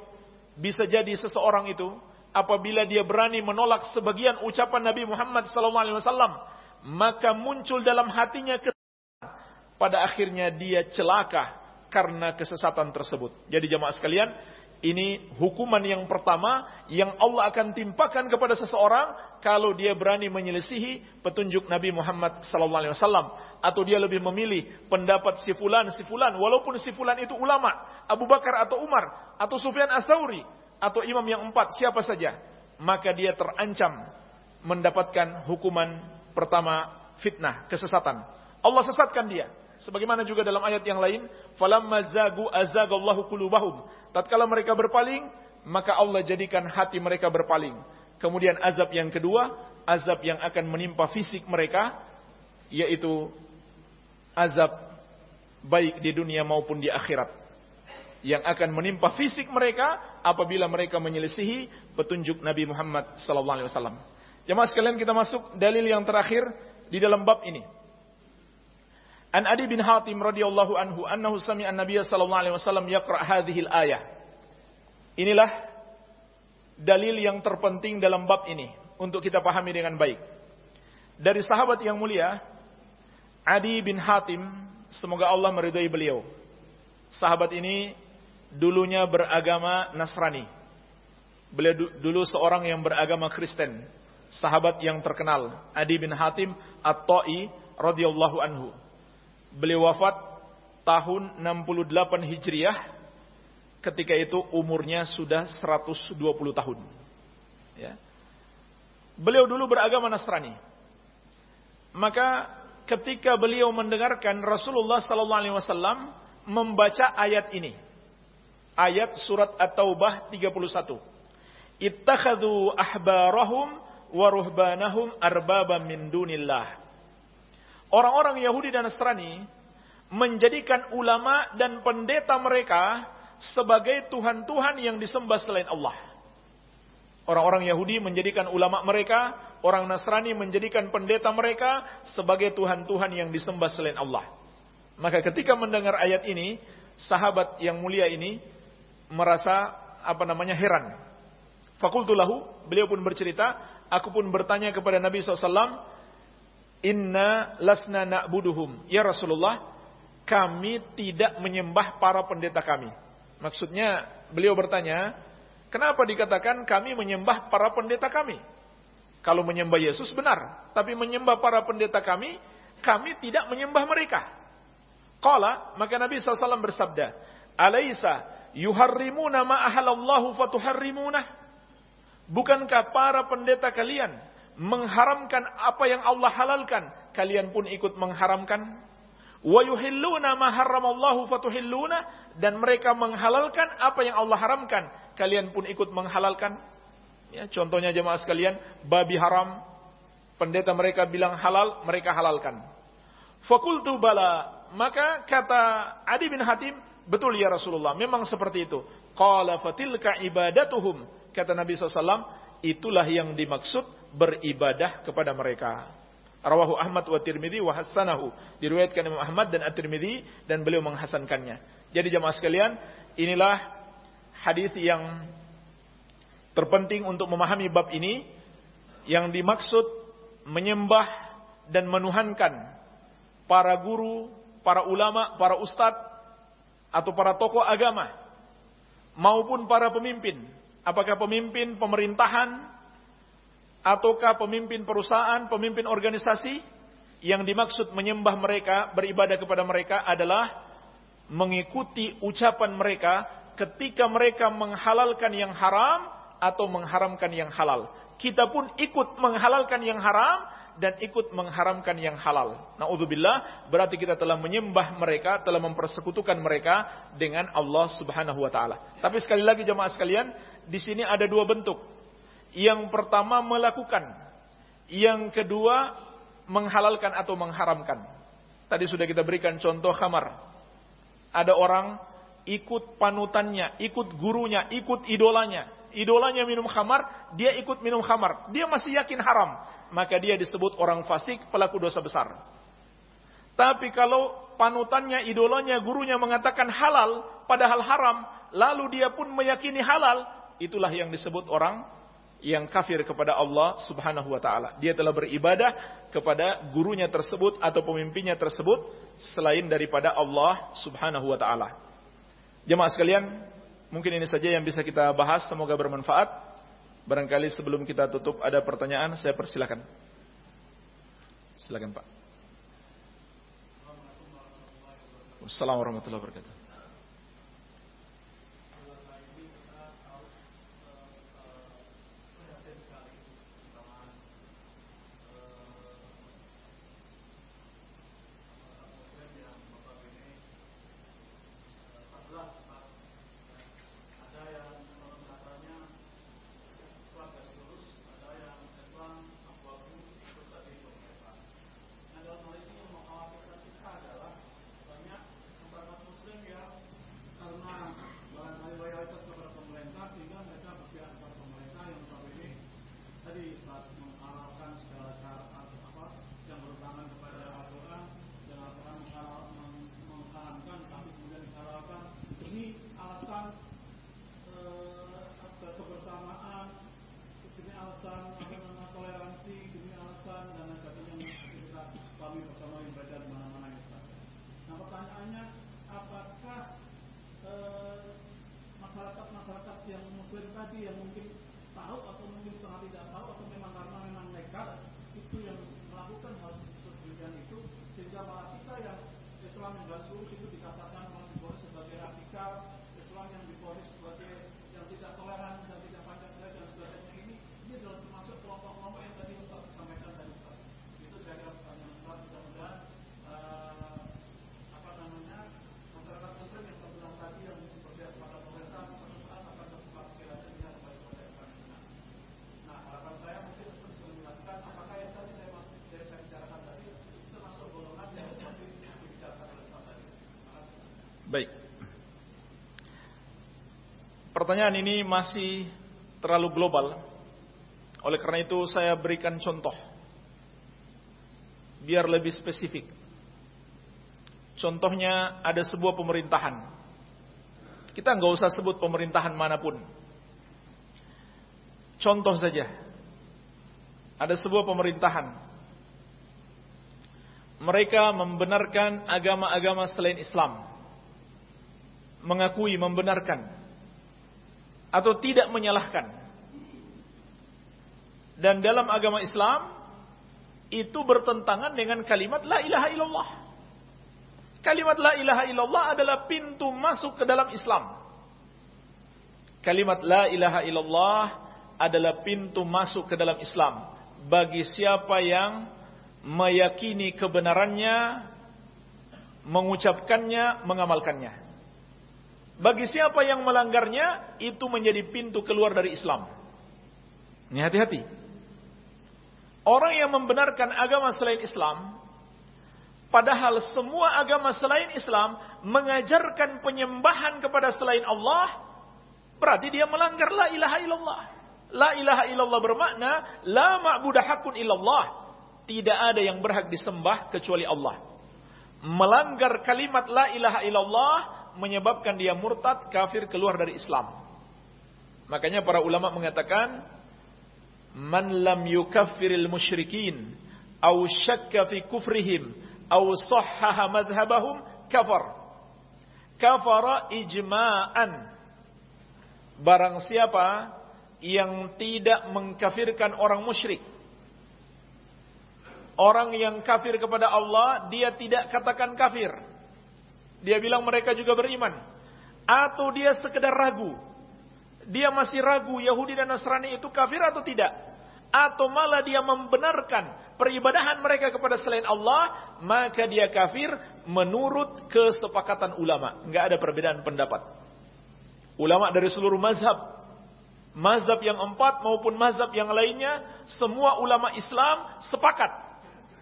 bisa jadi seseorang itu apabila dia berani menolak sebagian ucapan Nabi Muhammad SAW, maka muncul dalam hatinya kesesatan. Pada akhirnya dia celaka karena kesesatan tersebut. Jadi jemaah sekalian, ini hukuman yang pertama yang Allah akan timpakan kepada seseorang kalau dia berani menyelisihi petunjuk Nabi Muhammad SAW atau dia lebih memilih pendapat si fulan si fulan. Walaupun si fulan itu ulama Abu Bakar atau Umar atau Sufyan Ats-Tsauri atau imam yang empat siapa saja maka dia terancam mendapatkan hukuman pertama fitnah kesesatan. Allah sesatkan dia. Sebagaimana juga dalam ayat yang lain falamma zagu azagallahu qulubahum tatkala mereka berpaling maka Allah jadikan hati mereka berpaling kemudian azab yang kedua azab yang akan menimpa fisik mereka yaitu azab baik di dunia maupun di akhirat yang akan menimpa fisik mereka apabila mereka menyelisihi petunjuk Nabi Muhammad wasallam. Jemaah sekalian kita masuk dalil yang terakhir di dalam bab ini. An Adi bin Hatim radhiyallahu anhu annahu sami'a an-nabiy sallallahu alaihi wasallam yaqra hadhihi al-ayah. Inilah dalil yang terpenting dalam bab ini untuk kita pahami dengan baik. Dari sahabat yang mulia Adi bin Hatim, semoga Allah meridai beliau. Sahabat ini dulunya beragama Nasrani. Beliau dulu seorang yang beragama Kristen. Sahabat yang terkenal, Adi bin Hatim At-Ta'i radhiyallahu anhu Beliau wafat tahun 68 Hijriah. Ketika itu umurnya sudah 120 tahun. Ya. Beliau dulu beragama Nasrani. Maka ketika beliau mendengarkan Rasulullah wasallam membaca ayat ini. Ayat surat At-Taubah 31. Ittakhadhu ahbarahum wa ruhbanahum arbaba min dunillah orang-orang Yahudi dan Nasrani menjadikan ulama dan pendeta mereka sebagai Tuhan-Tuhan yang disembah selain Allah. Orang-orang Yahudi menjadikan ulama mereka, orang Nasrani menjadikan pendeta mereka sebagai Tuhan-Tuhan yang disembah selain Allah. Maka ketika mendengar ayat ini, sahabat yang mulia ini merasa apa namanya heran. Fakultulahu, beliau pun bercerita, aku pun bertanya kepada Nabi SAW, Inna lasna na'buduhum. Ya Rasulullah, kami tidak menyembah para pendeta kami. Maksudnya, beliau bertanya, Kenapa dikatakan kami menyembah para pendeta kami? Kalau menyembah Yesus benar, tapi menyembah para pendeta kami, kami tidak menyembah mereka. Qala, maka Nabi SAW bersabda, Alaysa yuharrimuna ma ahalallahu fatuharrimuna? Bukankah para pendeta kalian mengharamkan apa yang Allah halalkan, kalian pun ikut mengharamkan? Wa yuhilluna ma harramallahu fatuhilluna dan mereka menghalalkan apa yang Allah haramkan, kalian pun ikut menghalalkan. Ya, contohnya jemaah sekalian, babi haram, pendeta mereka bilang halal, mereka halalkan. Fakultu bala, maka kata Adi bin Hatim, betul ya Rasulullah, memang seperti itu. Qala fatilka ibadatuhum, kata Nabi SAW, itulah yang dimaksud beribadah kepada mereka. Rawahu Ahmad wa Tirmidzi wa hasanahu. Diriwayatkan Imam Ahmad dan At-Tirmidzi dan beliau menghasankannya. Jadi jemaah sekalian, inilah hadis yang terpenting untuk memahami bab ini yang dimaksud menyembah dan menuhankan para guru, para ulama, para ustadz atau para tokoh agama maupun para pemimpin. Apakah pemimpin pemerintahan ataukah pemimpin perusahaan, pemimpin organisasi yang dimaksud menyembah mereka, beribadah kepada mereka adalah mengikuti ucapan mereka ketika mereka menghalalkan yang haram atau mengharamkan yang halal. Kita pun ikut menghalalkan yang haram dan ikut mengharamkan yang halal. Nauzubillah, berarti kita telah menyembah mereka, telah mempersekutukan mereka dengan Allah Subhanahu wa taala. Tapi sekali lagi jemaah sekalian, di sini ada dua bentuk. Yang pertama melakukan, yang kedua menghalalkan atau mengharamkan. Tadi sudah kita berikan contoh khamar. Ada orang ikut panutannya, ikut gurunya, ikut idolanya. Idolanya minum khamar, dia ikut minum khamar. Dia masih yakin haram. Maka dia disebut orang fasik, pelaku dosa besar. Tapi kalau panutannya, idolanya, gurunya mengatakan halal, padahal haram, lalu dia pun meyakini halal, itulah yang disebut orang yang kafir kepada Allah Subhanahu wa taala. Dia telah beribadah kepada gurunya tersebut atau pemimpinnya tersebut selain daripada Allah Subhanahu wa taala. Jemaah sekalian, mungkin ini saja yang bisa kita bahas. Semoga bermanfaat. Barangkali sebelum kita tutup ada pertanyaan, saya persilakan. Silakan Pak. Assalamualaikum warahmatullahi wabarakatuh. Pertanyaan ini masih terlalu global Oleh karena itu saya berikan contoh. Biar lebih spesifik. Contohnya ada sebuah pemerintahan. Kita nggak usah sebut pemerintahan mana pun. Contoh saja. Ada sebuah pemerintahan. Mereka membenarkan agama-agama selain Islam. Mengakui, membenarkan. Atau tidak menyalahkan. Dan dalam agama Islam, itu bertentangan dengan kalimat La ilaha illallah. Kalimat La ilaha illallah adalah pintu masuk ke dalam Islam. Kalimat La ilaha illallah adalah pintu masuk ke dalam Islam. Bagi siapa yang meyakini kebenarannya, mengucapkannya, mengamalkannya. Bagi siapa yang melanggarnya, itu menjadi pintu keluar dari Islam. Ini hati-hati. Orang yang membenarkan agama selain Islam, Padahal semua agama selain Islam mengajarkan penyembahan kepada selain Allah, berarti dia melanggar la ilaha illallah. La ilaha illallah bermakna la ma'budah hakun illallah. Tidak ada yang berhak disembah kecuali Allah. Melanggar kalimat la ilaha illallah menyebabkan dia murtad, kafir, keluar dari Islam. Makanya para ulama mengatakan man lam yukaffiril musyrikin au syakka fi kufrihim au sahhaha madhhabahum kafar. Kafara ijma'an. Barang siapa yang tidak mengkafirkan orang musyrik. Orang yang kafir kepada Allah, dia tidak katakan kafir. Dia bilang mereka juga beriman. Atau dia sekedar ragu. Dia masih ragu Yahudi dan Nasrani itu kafir atau tidak atau malah dia membenarkan peribadahan mereka kepada selain Allah, maka dia kafir menurut kesepakatan ulama. Enggak ada perbedaan pendapat. Ulama dari seluruh mazhab, mazhab yang empat maupun mazhab yang lainnya, semua ulama Islam sepakat.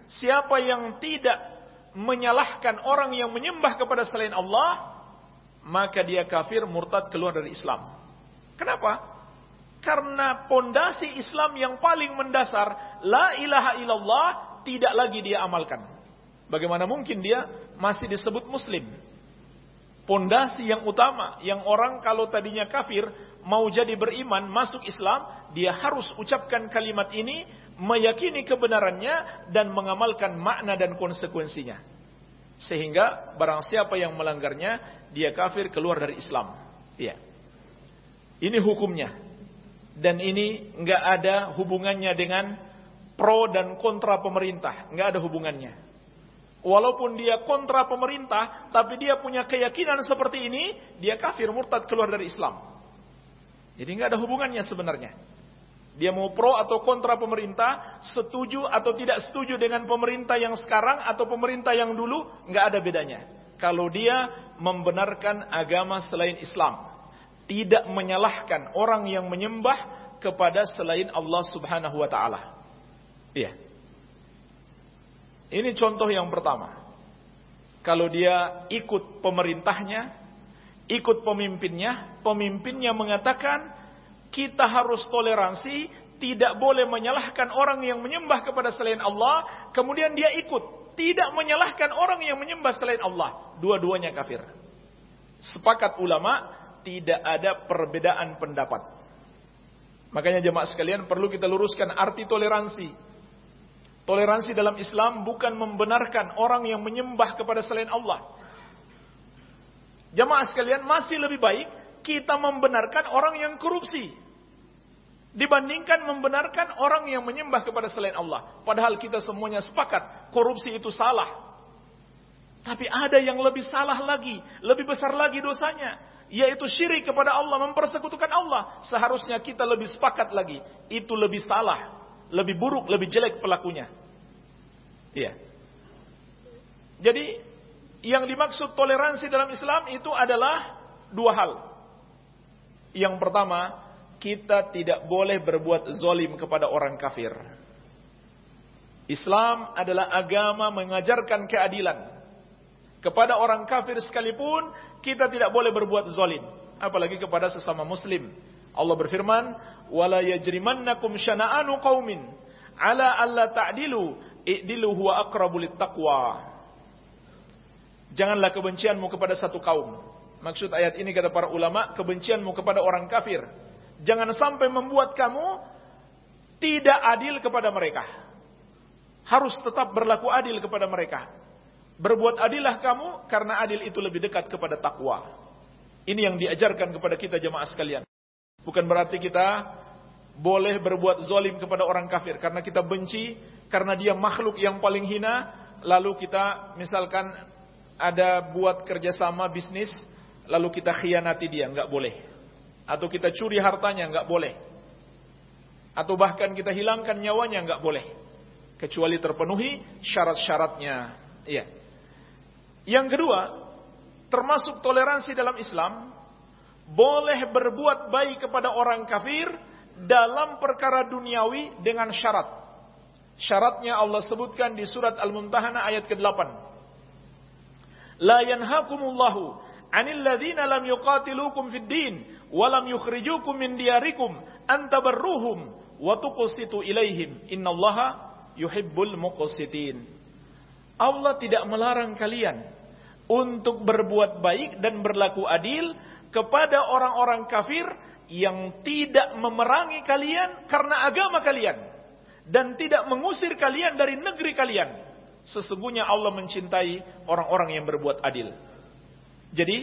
Siapa yang tidak menyalahkan orang yang menyembah kepada selain Allah, maka dia kafir murtad keluar dari Islam. Kenapa? Karena pondasi Islam yang paling mendasar, la ilaha illallah, tidak lagi dia amalkan. Bagaimana mungkin dia masih disebut muslim? Pondasi yang utama, yang orang kalau tadinya kafir, mau jadi beriman, masuk Islam, dia harus ucapkan kalimat ini, meyakini kebenarannya, dan mengamalkan makna dan konsekuensinya. Sehingga barang siapa yang melanggarnya, dia kafir keluar dari Islam. Iya. Ini hukumnya dan ini nggak ada hubungannya dengan pro dan kontra pemerintah, nggak ada hubungannya. Walaupun dia kontra pemerintah, tapi dia punya keyakinan seperti ini, dia kafir murtad keluar dari Islam. Jadi nggak ada hubungannya sebenarnya. Dia mau pro atau kontra pemerintah, setuju atau tidak setuju dengan pemerintah yang sekarang atau pemerintah yang dulu, nggak ada bedanya. Kalau dia membenarkan agama selain Islam, tidak menyalahkan orang yang menyembah kepada selain Allah Subhanahu wa taala. Iya. Ini contoh yang pertama. Kalau dia ikut pemerintahnya, ikut pemimpinnya, pemimpinnya mengatakan kita harus toleransi, tidak boleh menyalahkan orang yang menyembah kepada selain Allah, kemudian dia ikut, tidak menyalahkan orang yang menyembah selain Allah. Dua-duanya kafir. Sepakat ulama, tidak ada perbedaan pendapat. Makanya jemaah sekalian perlu kita luruskan arti toleransi. Toleransi dalam Islam bukan membenarkan orang yang menyembah kepada selain Allah. Jemaah sekalian masih lebih baik kita membenarkan orang yang korupsi dibandingkan membenarkan orang yang menyembah kepada selain Allah. Padahal kita semuanya sepakat korupsi itu salah. Tapi ada yang lebih salah lagi, lebih besar lagi dosanya yaitu syirik kepada Allah, mempersekutukan Allah. Seharusnya kita lebih sepakat lagi. Itu lebih salah, lebih buruk, lebih jelek pelakunya. Iya. Jadi, yang dimaksud toleransi dalam Islam itu adalah dua hal. Yang pertama, kita tidak boleh berbuat zolim kepada orang kafir. Islam adalah agama mengajarkan keadilan. Kepada orang kafir sekalipun kita tidak boleh berbuat zalim, apalagi kepada sesama muslim. Allah berfirman, "Wala yajrimannakum syana'anu qaumin ala alla ta'dilu, i'dilu huwa aqrabu taqwa." Janganlah kebencianmu kepada satu kaum. Maksud ayat ini kata para ulama, kebencianmu kepada orang kafir. Jangan sampai membuat kamu tidak adil kepada mereka. Harus tetap berlaku adil kepada mereka. Berbuat adillah kamu karena adil itu lebih dekat kepada takwa. Ini yang diajarkan kepada kita jemaah sekalian. Bukan berarti kita boleh berbuat zolim kepada orang kafir karena kita benci, karena dia makhluk yang paling hina, lalu kita misalkan ada buat kerjasama bisnis, lalu kita khianati dia, nggak boleh. Atau kita curi hartanya, nggak boleh. Atau bahkan kita hilangkan nyawanya, nggak boleh. Kecuali terpenuhi syarat-syaratnya. Iya. Yang kedua, termasuk toleransi dalam Islam, boleh berbuat baik kepada orang kafir dalam perkara duniawi dengan syarat. Syaratnya Allah sebutkan di surat Al-Mumtahanah ayat ke-8. La yanhakumullahu 'anil ladzina lam yuqatilukum fid din wa lam yukhrijukum min diyarikum an tabarruhum wa tuqsitu ilaihim. Innallaha yuhibbul muqsitin. Allah tidak melarang kalian untuk berbuat baik dan berlaku adil kepada orang-orang kafir yang tidak memerangi kalian karena agama kalian dan tidak mengusir kalian dari negeri kalian. Sesungguhnya Allah mencintai orang-orang yang berbuat adil. Jadi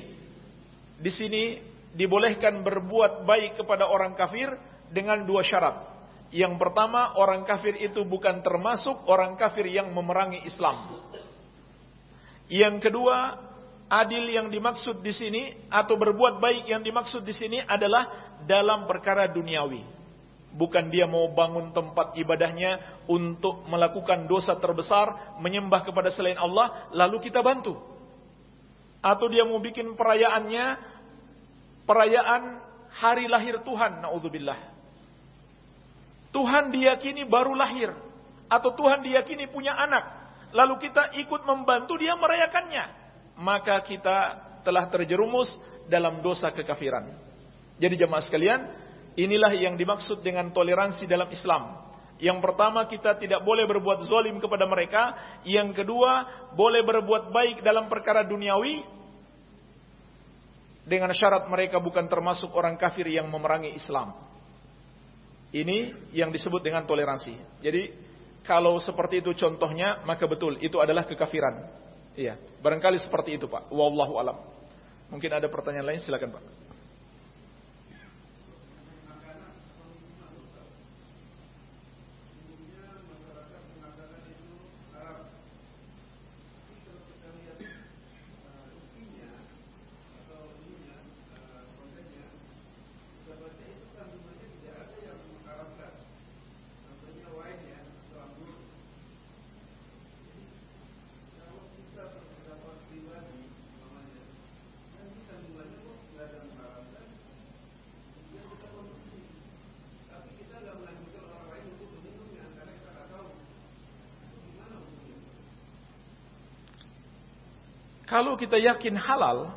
di sini dibolehkan berbuat baik kepada orang kafir dengan dua syarat. Yang pertama, orang kafir itu bukan termasuk orang kafir yang memerangi Islam. Yang kedua, adil yang dimaksud di sini atau berbuat baik yang dimaksud di sini adalah dalam perkara duniawi. Bukan dia mau bangun tempat ibadahnya untuk melakukan dosa terbesar, menyembah kepada selain Allah, lalu kita bantu. Atau dia mau bikin perayaannya, perayaan hari lahir Tuhan, naudzubillah. Tuhan diyakini baru lahir, atau Tuhan diyakini punya anak, lalu kita ikut membantu dia merayakannya maka kita telah terjerumus dalam dosa kekafiran. Jadi jemaah sekalian, inilah yang dimaksud dengan toleransi dalam Islam. Yang pertama kita tidak boleh berbuat zolim kepada mereka. Yang kedua boleh berbuat baik dalam perkara duniawi. Dengan syarat mereka bukan termasuk orang kafir yang memerangi Islam. Ini yang disebut dengan toleransi. Jadi kalau seperti itu contohnya maka betul itu adalah kekafiran. Iya, barangkali seperti itu Pak. Wallahu alam. Mungkin ada pertanyaan lain silakan Pak. Kalau kita yakin halal,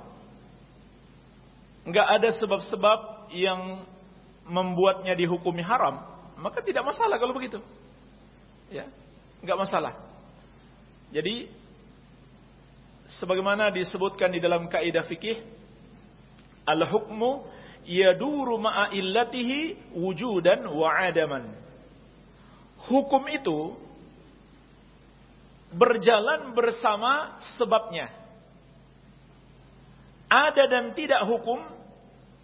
nggak ada sebab-sebab yang membuatnya dihukumi haram, maka tidak masalah kalau begitu. Ya, nggak masalah. Jadi, sebagaimana disebutkan di dalam kaidah fikih, al-hukmu yaduru ma'a illatihi wujudan wa adaman. Hukum itu berjalan bersama sebabnya. Ada dan tidak hukum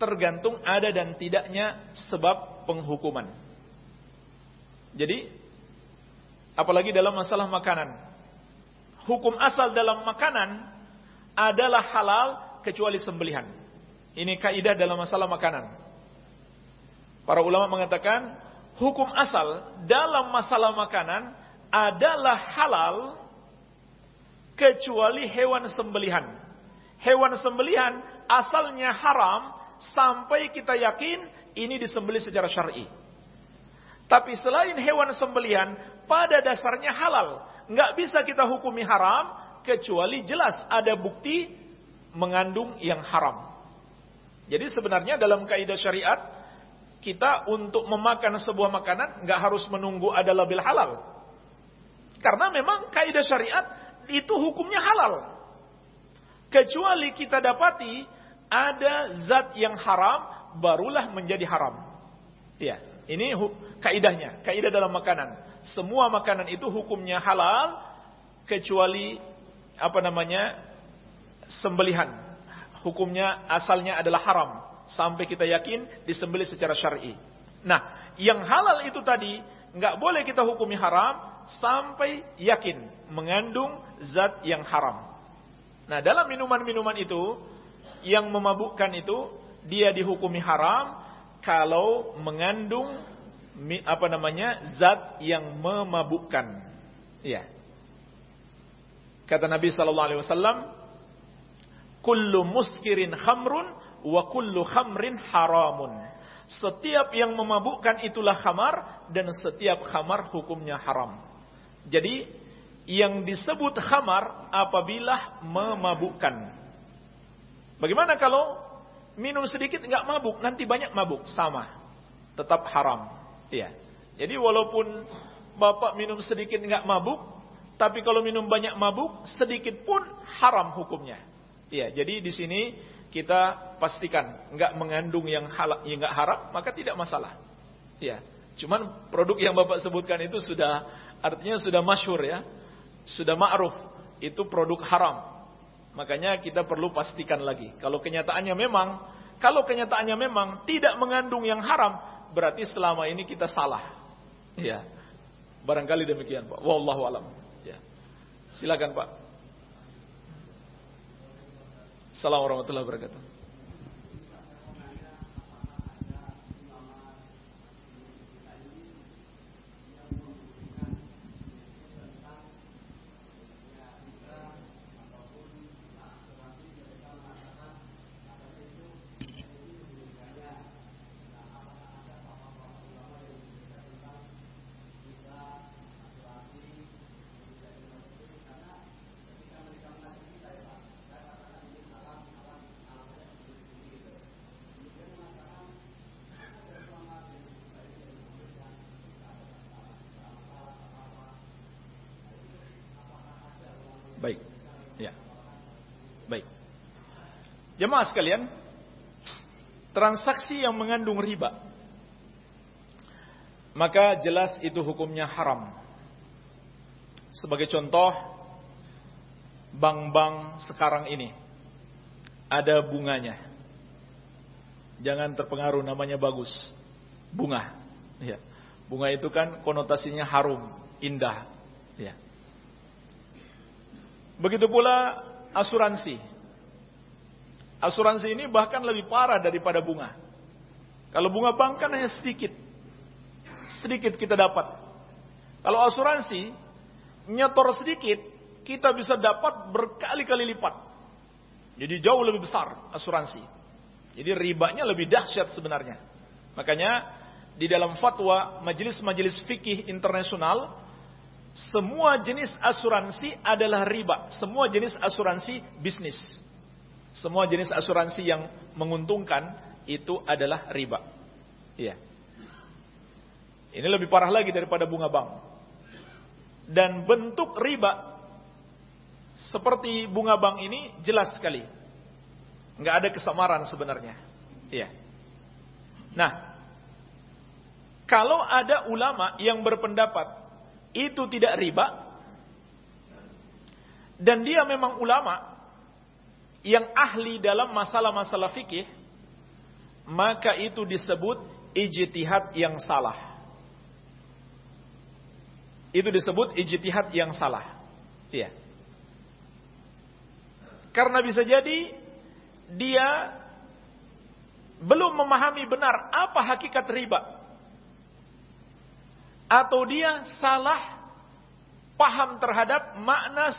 tergantung ada dan tidaknya sebab penghukuman. Jadi, apalagi dalam masalah makanan. Hukum asal dalam makanan adalah halal kecuali sembelihan. Ini kaidah dalam masalah makanan. Para ulama mengatakan hukum asal dalam masalah makanan adalah halal kecuali hewan sembelihan hewan sembelihan asalnya haram sampai kita yakin ini disembelih secara syar'i. Tapi selain hewan sembelihan pada dasarnya halal, nggak bisa kita hukumi haram kecuali jelas ada bukti mengandung yang haram. Jadi sebenarnya dalam kaidah syariat kita untuk memakan sebuah makanan nggak harus menunggu ada label halal. Karena memang kaidah syariat itu hukumnya halal. Kecuali kita dapati ada zat yang haram barulah menjadi haram. Ya, ini kaidahnya, kaidah dalam makanan. Semua makanan itu hukumnya halal kecuali apa namanya? sembelihan. Hukumnya asalnya adalah haram sampai kita yakin disembelih secara syar'i. Nah, yang halal itu tadi nggak boleh kita hukumi haram sampai yakin mengandung zat yang haram. Nah, dalam minuman-minuman itu yang memabukkan itu dia dihukumi haram kalau mengandung apa namanya zat yang memabukkan. Iya. Kata Nabi wasallam, "Kullu muskirin khamrun wa kullu khamrin haramun. Setiap yang memabukkan itulah khamar dan setiap khamar hukumnya haram. Jadi yang disebut khamar apabila memabukkan. Bagaimana kalau minum sedikit nggak mabuk, nanti banyak mabuk, sama, tetap haram. Iya. Jadi walaupun bapak minum sedikit nggak mabuk, tapi kalau minum banyak mabuk, sedikit pun haram hukumnya. Iya. Jadi di sini kita pastikan nggak mengandung yang halal, yang nggak haram, maka tidak masalah. Ya, cuman produk yang bapak sebutkan itu sudah artinya sudah masyhur ya, sudah ma'ruf, itu produk haram. Makanya kita perlu pastikan lagi. Kalau kenyataannya memang, kalau kenyataannya memang tidak mengandung yang haram, berarti selama ini kita salah. Ya, barangkali demikian pak. Wallahu alam. Ya, silakan pak. Assalamualaikum warahmatullahi wabarakatuh. Baik. Ya. Baik. Jemaah sekalian, transaksi yang mengandung riba maka jelas itu hukumnya haram. Sebagai contoh, bank-bank sekarang ini ada bunganya. Jangan terpengaruh namanya bagus. Bunga. Ya. Bunga itu kan konotasinya harum, indah. Ya. Begitu pula asuransi. Asuransi ini bahkan lebih parah daripada bunga. Kalau bunga bank kan hanya sedikit. Sedikit kita dapat. Kalau asuransi, nyetor sedikit, kita bisa dapat berkali-kali lipat. Jadi jauh lebih besar asuransi. Jadi ribanya lebih dahsyat sebenarnya. Makanya di dalam fatwa majelis-majelis fikih internasional semua jenis asuransi adalah riba. Semua jenis asuransi bisnis. Semua jenis asuransi yang menguntungkan itu adalah riba. Iya. Ini lebih parah lagi daripada bunga bank. Dan bentuk riba seperti bunga bank ini jelas sekali. Nggak ada kesamaran sebenarnya. Iya. Nah, kalau ada ulama yang berpendapat itu tidak riba dan dia memang ulama yang ahli dalam masalah-masalah fikih maka itu disebut ijtihad yang salah. Itu disebut ijtihad yang salah. Iya. Karena bisa jadi dia belum memahami benar apa hakikat riba. Atau dia salah paham terhadap makna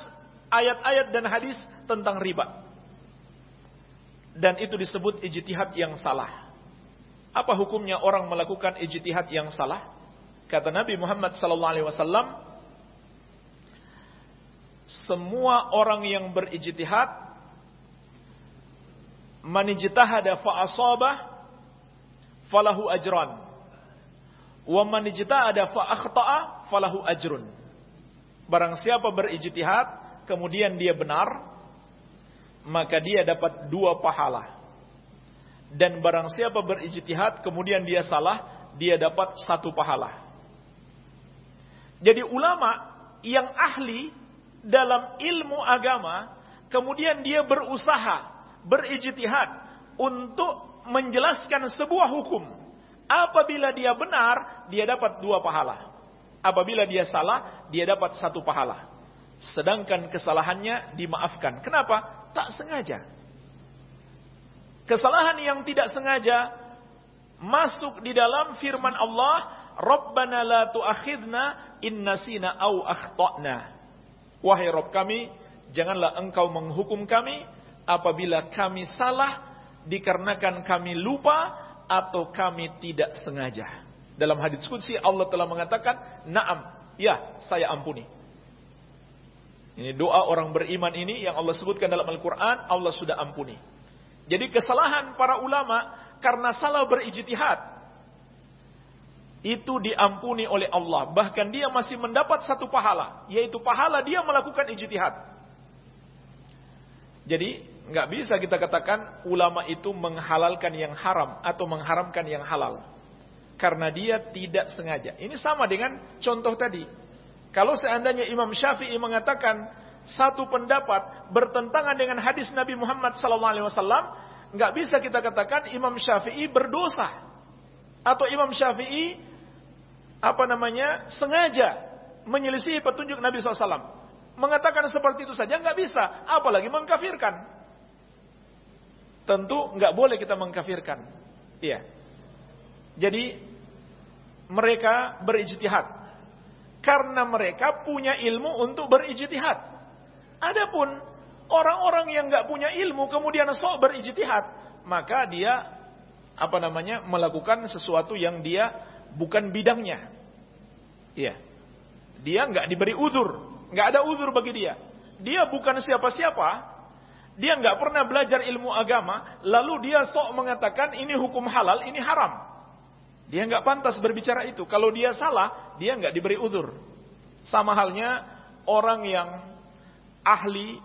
ayat-ayat dan hadis tentang riba. Dan itu disebut ijtihad yang salah. Apa hukumnya orang melakukan ijtihad yang salah? Kata Nabi Muhammad sallallahu alaihi wasallam, semua orang yang berijtihad man ijtahada fa asabah falahu ajran. Wa man ijtahada fa akhta'a falahu ajrun. Barang siapa berijtihad kemudian dia benar, maka dia dapat dua pahala. Dan barang siapa berijtihad kemudian dia salah, dia dapat satu pahala. Jadi ulama yang ahli dalam ilmu agama, kemudian dia berusaha, berijtihad untuk menjelaskan sebuah hukum. Apabila dia benar, dia dapat dua pahala. Apabila dia salah, dia dapat satu pahala. Sedangkan kesalahannya dimaafkan. Kenapa? Tak sengaja. Kesalahan yang tidak sengaja masuk di dalam firman Allah, Rabbana la tu'akhidna in nasina. Wahai Rabb kami, janganlah engkau menghukum kami apabila kami salah dikarenakan kami lupa atau kami tidak sengaja. Dalam hadis qudsi Allah telah mengatakan, "Na'am, ya, saya ampuni." Ini doa orang beriman ini yang Allah sebutkan dalam Al-Qur'an, Allah sudah ampuni. Jadi kesalahan para ulama karena salah berijtihad itu diampuni oleh Allah. Bahkan dia masih mendapat satu pahala, yaitu pahala dia melakukan ijtihad. Jadi nggak bisa kita katakan ulama itu menghalalkan yang haram atau mengharamkan yang halal karena dia tidak sengaja. Ini sama dengan contoh tadi. Kalau seandainya Imam Syafi'i mengatakan satu pendapat bertentangan dengan hadis Nabi Muhammad SAW, nggak bisa kita katakan Imam Syafi'i berdosa atau Imam Syafi'i apa namanya sengaja menyelisihi petunjuk Nabi SAW. Mengatakan seperti itu saja nggak bisa, apalagi mengkafirkan. Tentu nggak boleh kita mengkafirkan. Iya. Jadi mereka berijtihad karena mereka punya ilmu untuk berijtihad. Adapun orang-orang yang nggak punya ilmu kemudian sok berijtihad, maka dia apa namanya melakukan sesuatu yang dia bukan bidangnya. Iya. Dia nggak diberi uzur, nggak ada uzur bagi dia. Dia bukan siapa-siapa, dia nggak pernah belajar ilmu agama, lalu dia sok mengatakan ini hukum halal, ini haram. Dia nggak pantas berbicara itu. Kalau dia salah, dia nggak diberi uzur. Sama halnya orang yang ahli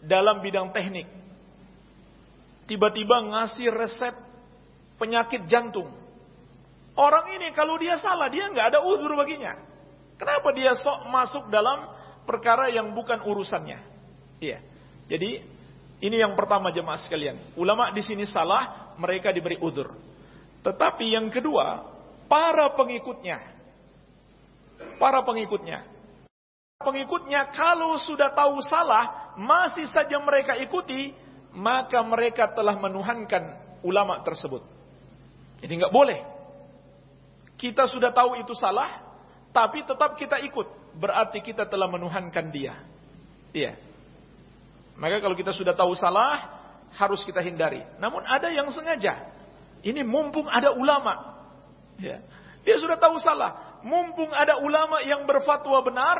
dalam bidang teknik. Tiba-tiba ngasih resep penyakit jantung. Orang ini kalau dia salah, dia nggak ada uzur baginya. Kenapa dia sok masuk dalam perkara yang bukan urusannya? Iya. Jadi ini yang pertama jemaah sekalian. Ulama di sini salah, mereka diberi uzur. Tetapi yang kedua, para pengikutnya. Para pengikutnya. Pengikutnya kalau sudah tahu salah, masih saja mereka ikuti, maka mereka telah menuhankan ulama tersebut. Jadi nggak boleh. Kita sudah tahu itu salah, tapi tetap kita ikut. Berarti kita telah menuhankan dia. Iya. Maka kalau kita sudah tahu salah, harus kita hindari. Namun ada yang sengaja. Ini mumpung ada ulama. Ya. Dia sudah tahu salah. Mumpung ada ulama yang berfatwa benar,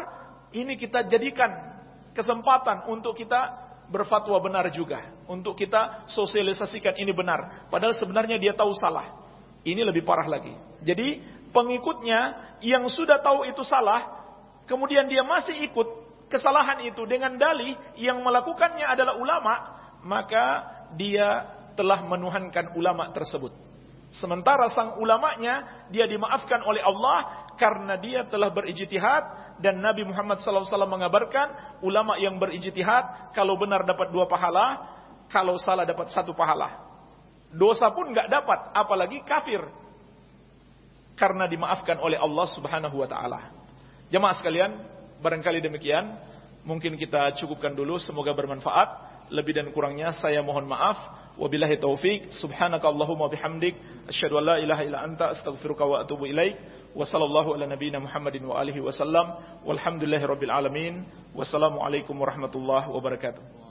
ini kita jadikan kesempatan untuk kita berfatwa benar juga. Untuk kita sosialisasikan ini benar. Padahal sebenarnya dia tahu salah. Ini lebih parah lagi. Jadi pengikutnya yang sudah tahu itu salah, kemudian dia masih ikut kesalahan itu dengan dalih yang melakukannya adalah ulama, maka dia telah menuhankan ulama tersebut. Sementara sang ulamanya dia dimaafkan oleh Allah karena dia telah berijtihad dan Nabi Muhammad SAW mengabarkan ulama yang berijtihad kalau benar dapat dua pahala, kalau salah dapat satu pahala. Dosa pun nggak dapat, apalagi kafir karena dimaafkan oleh Allah Subhanahu Wa Taala. Jemaah sekalian, barangkali demikian. Mungkin kita cukupkan dulu, semoga bermanfaat. Lebih dan kurangnya saya mohon maaf. Wabillahi taufik. Subhanakallahumma bihamdik. Asyhadu an la ilaha illa anta astaghfiruka wa atubu ilaik. Wa sallallahu ala nabiyyina Muhammadin wa alihi wasallam. Walhamdulillahi rabbil alamin. Wassalamualaikum warahmatullahi wabarakatuh.